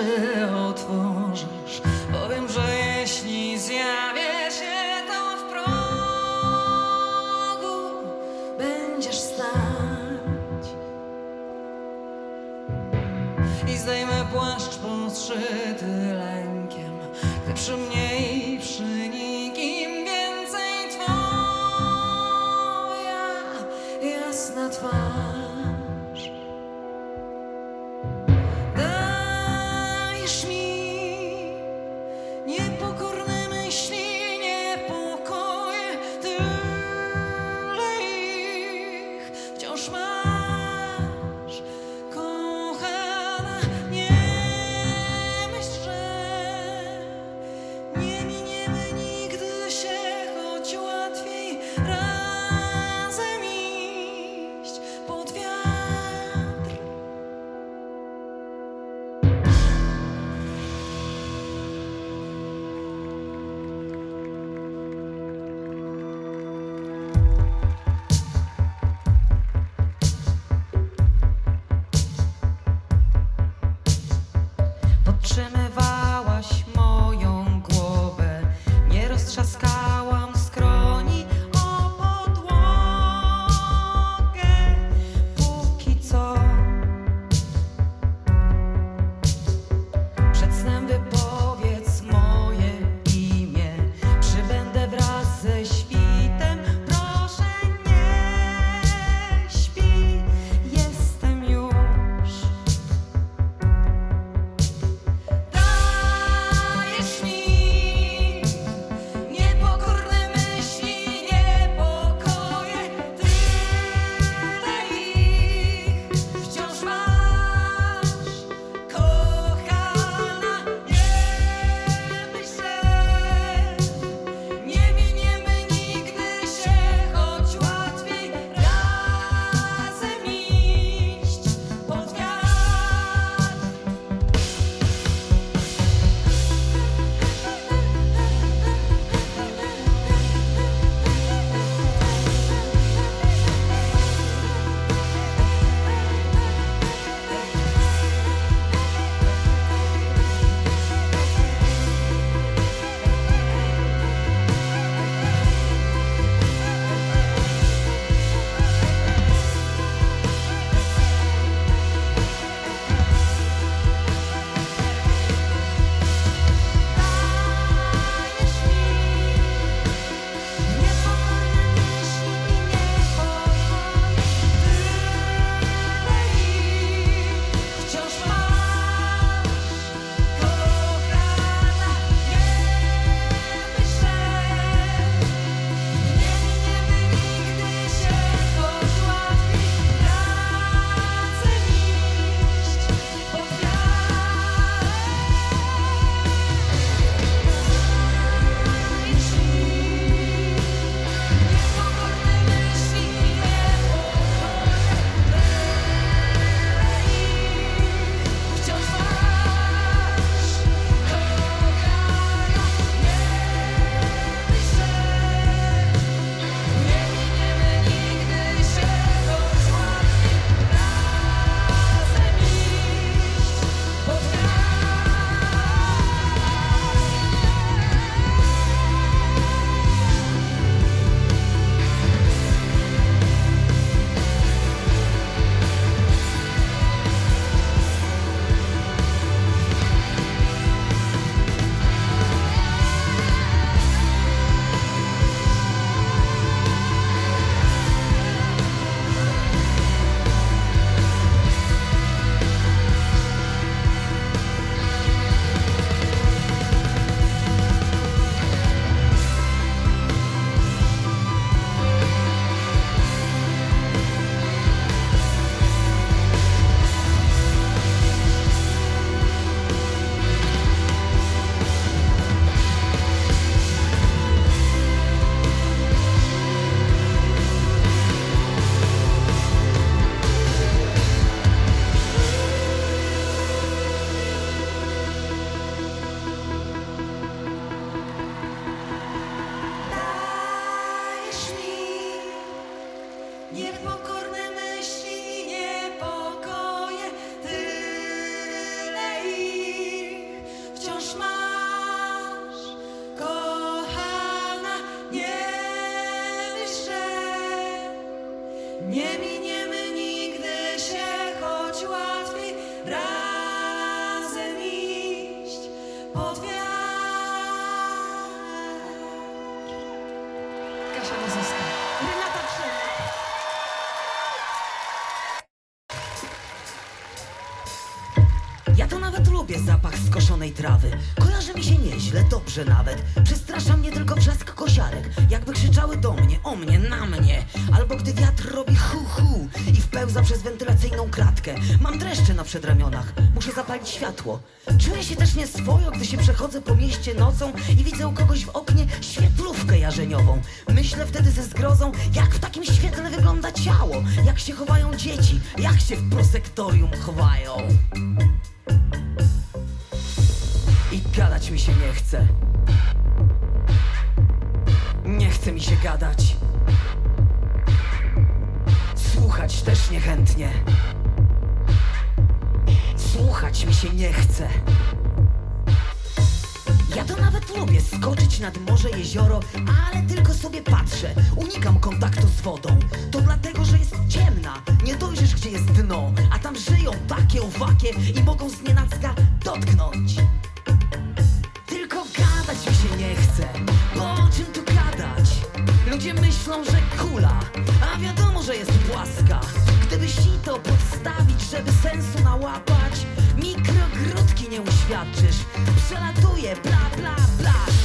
jeszcze dobrze nawet. Przestrasza mnie tylko wrzask kosiarek. Jakby krzyczały do mnie, o mnie, na mnie. Albo gdy wiatr robi hu hu i wpełza przez wentylacyjną kratkę. Mam dreszcze na przedramionach, muszę zapalić światło. Czuję się też nieswojo, gdy się przechodzę po mieście nocą i widzę u kogoś w oknie świetlówkę jarzeniową. Myślę wtedy ze zgrozą, jak w takim świetle wygląda ciało. Jak się chowają dzieci, jak się w prosektorium chowają. I gadać mi się nie chce. Gadać. Słuchać też niechętnie. Słuchać mi się nie chce. Ja to nawet lubię skoczyć nad morze, jezioro, ale tylko sobie patrzę. Unikam kontaktu z wodą. To dlatego, że jest ciemna. Nie dojrzysz, gdzie jest dno, a tam żyją takie owakie i mogą z nienacka dotknąć. Tylko gadać mi się nie chce, bo o czym tu gadać? Ludzie myślą, że kula, a wiadomo, że jest płaska. Gdyby sito podstawić, żeby sensu nałapać, mikrogródki nie uświadczysz. Przelatuje, bla bla bla.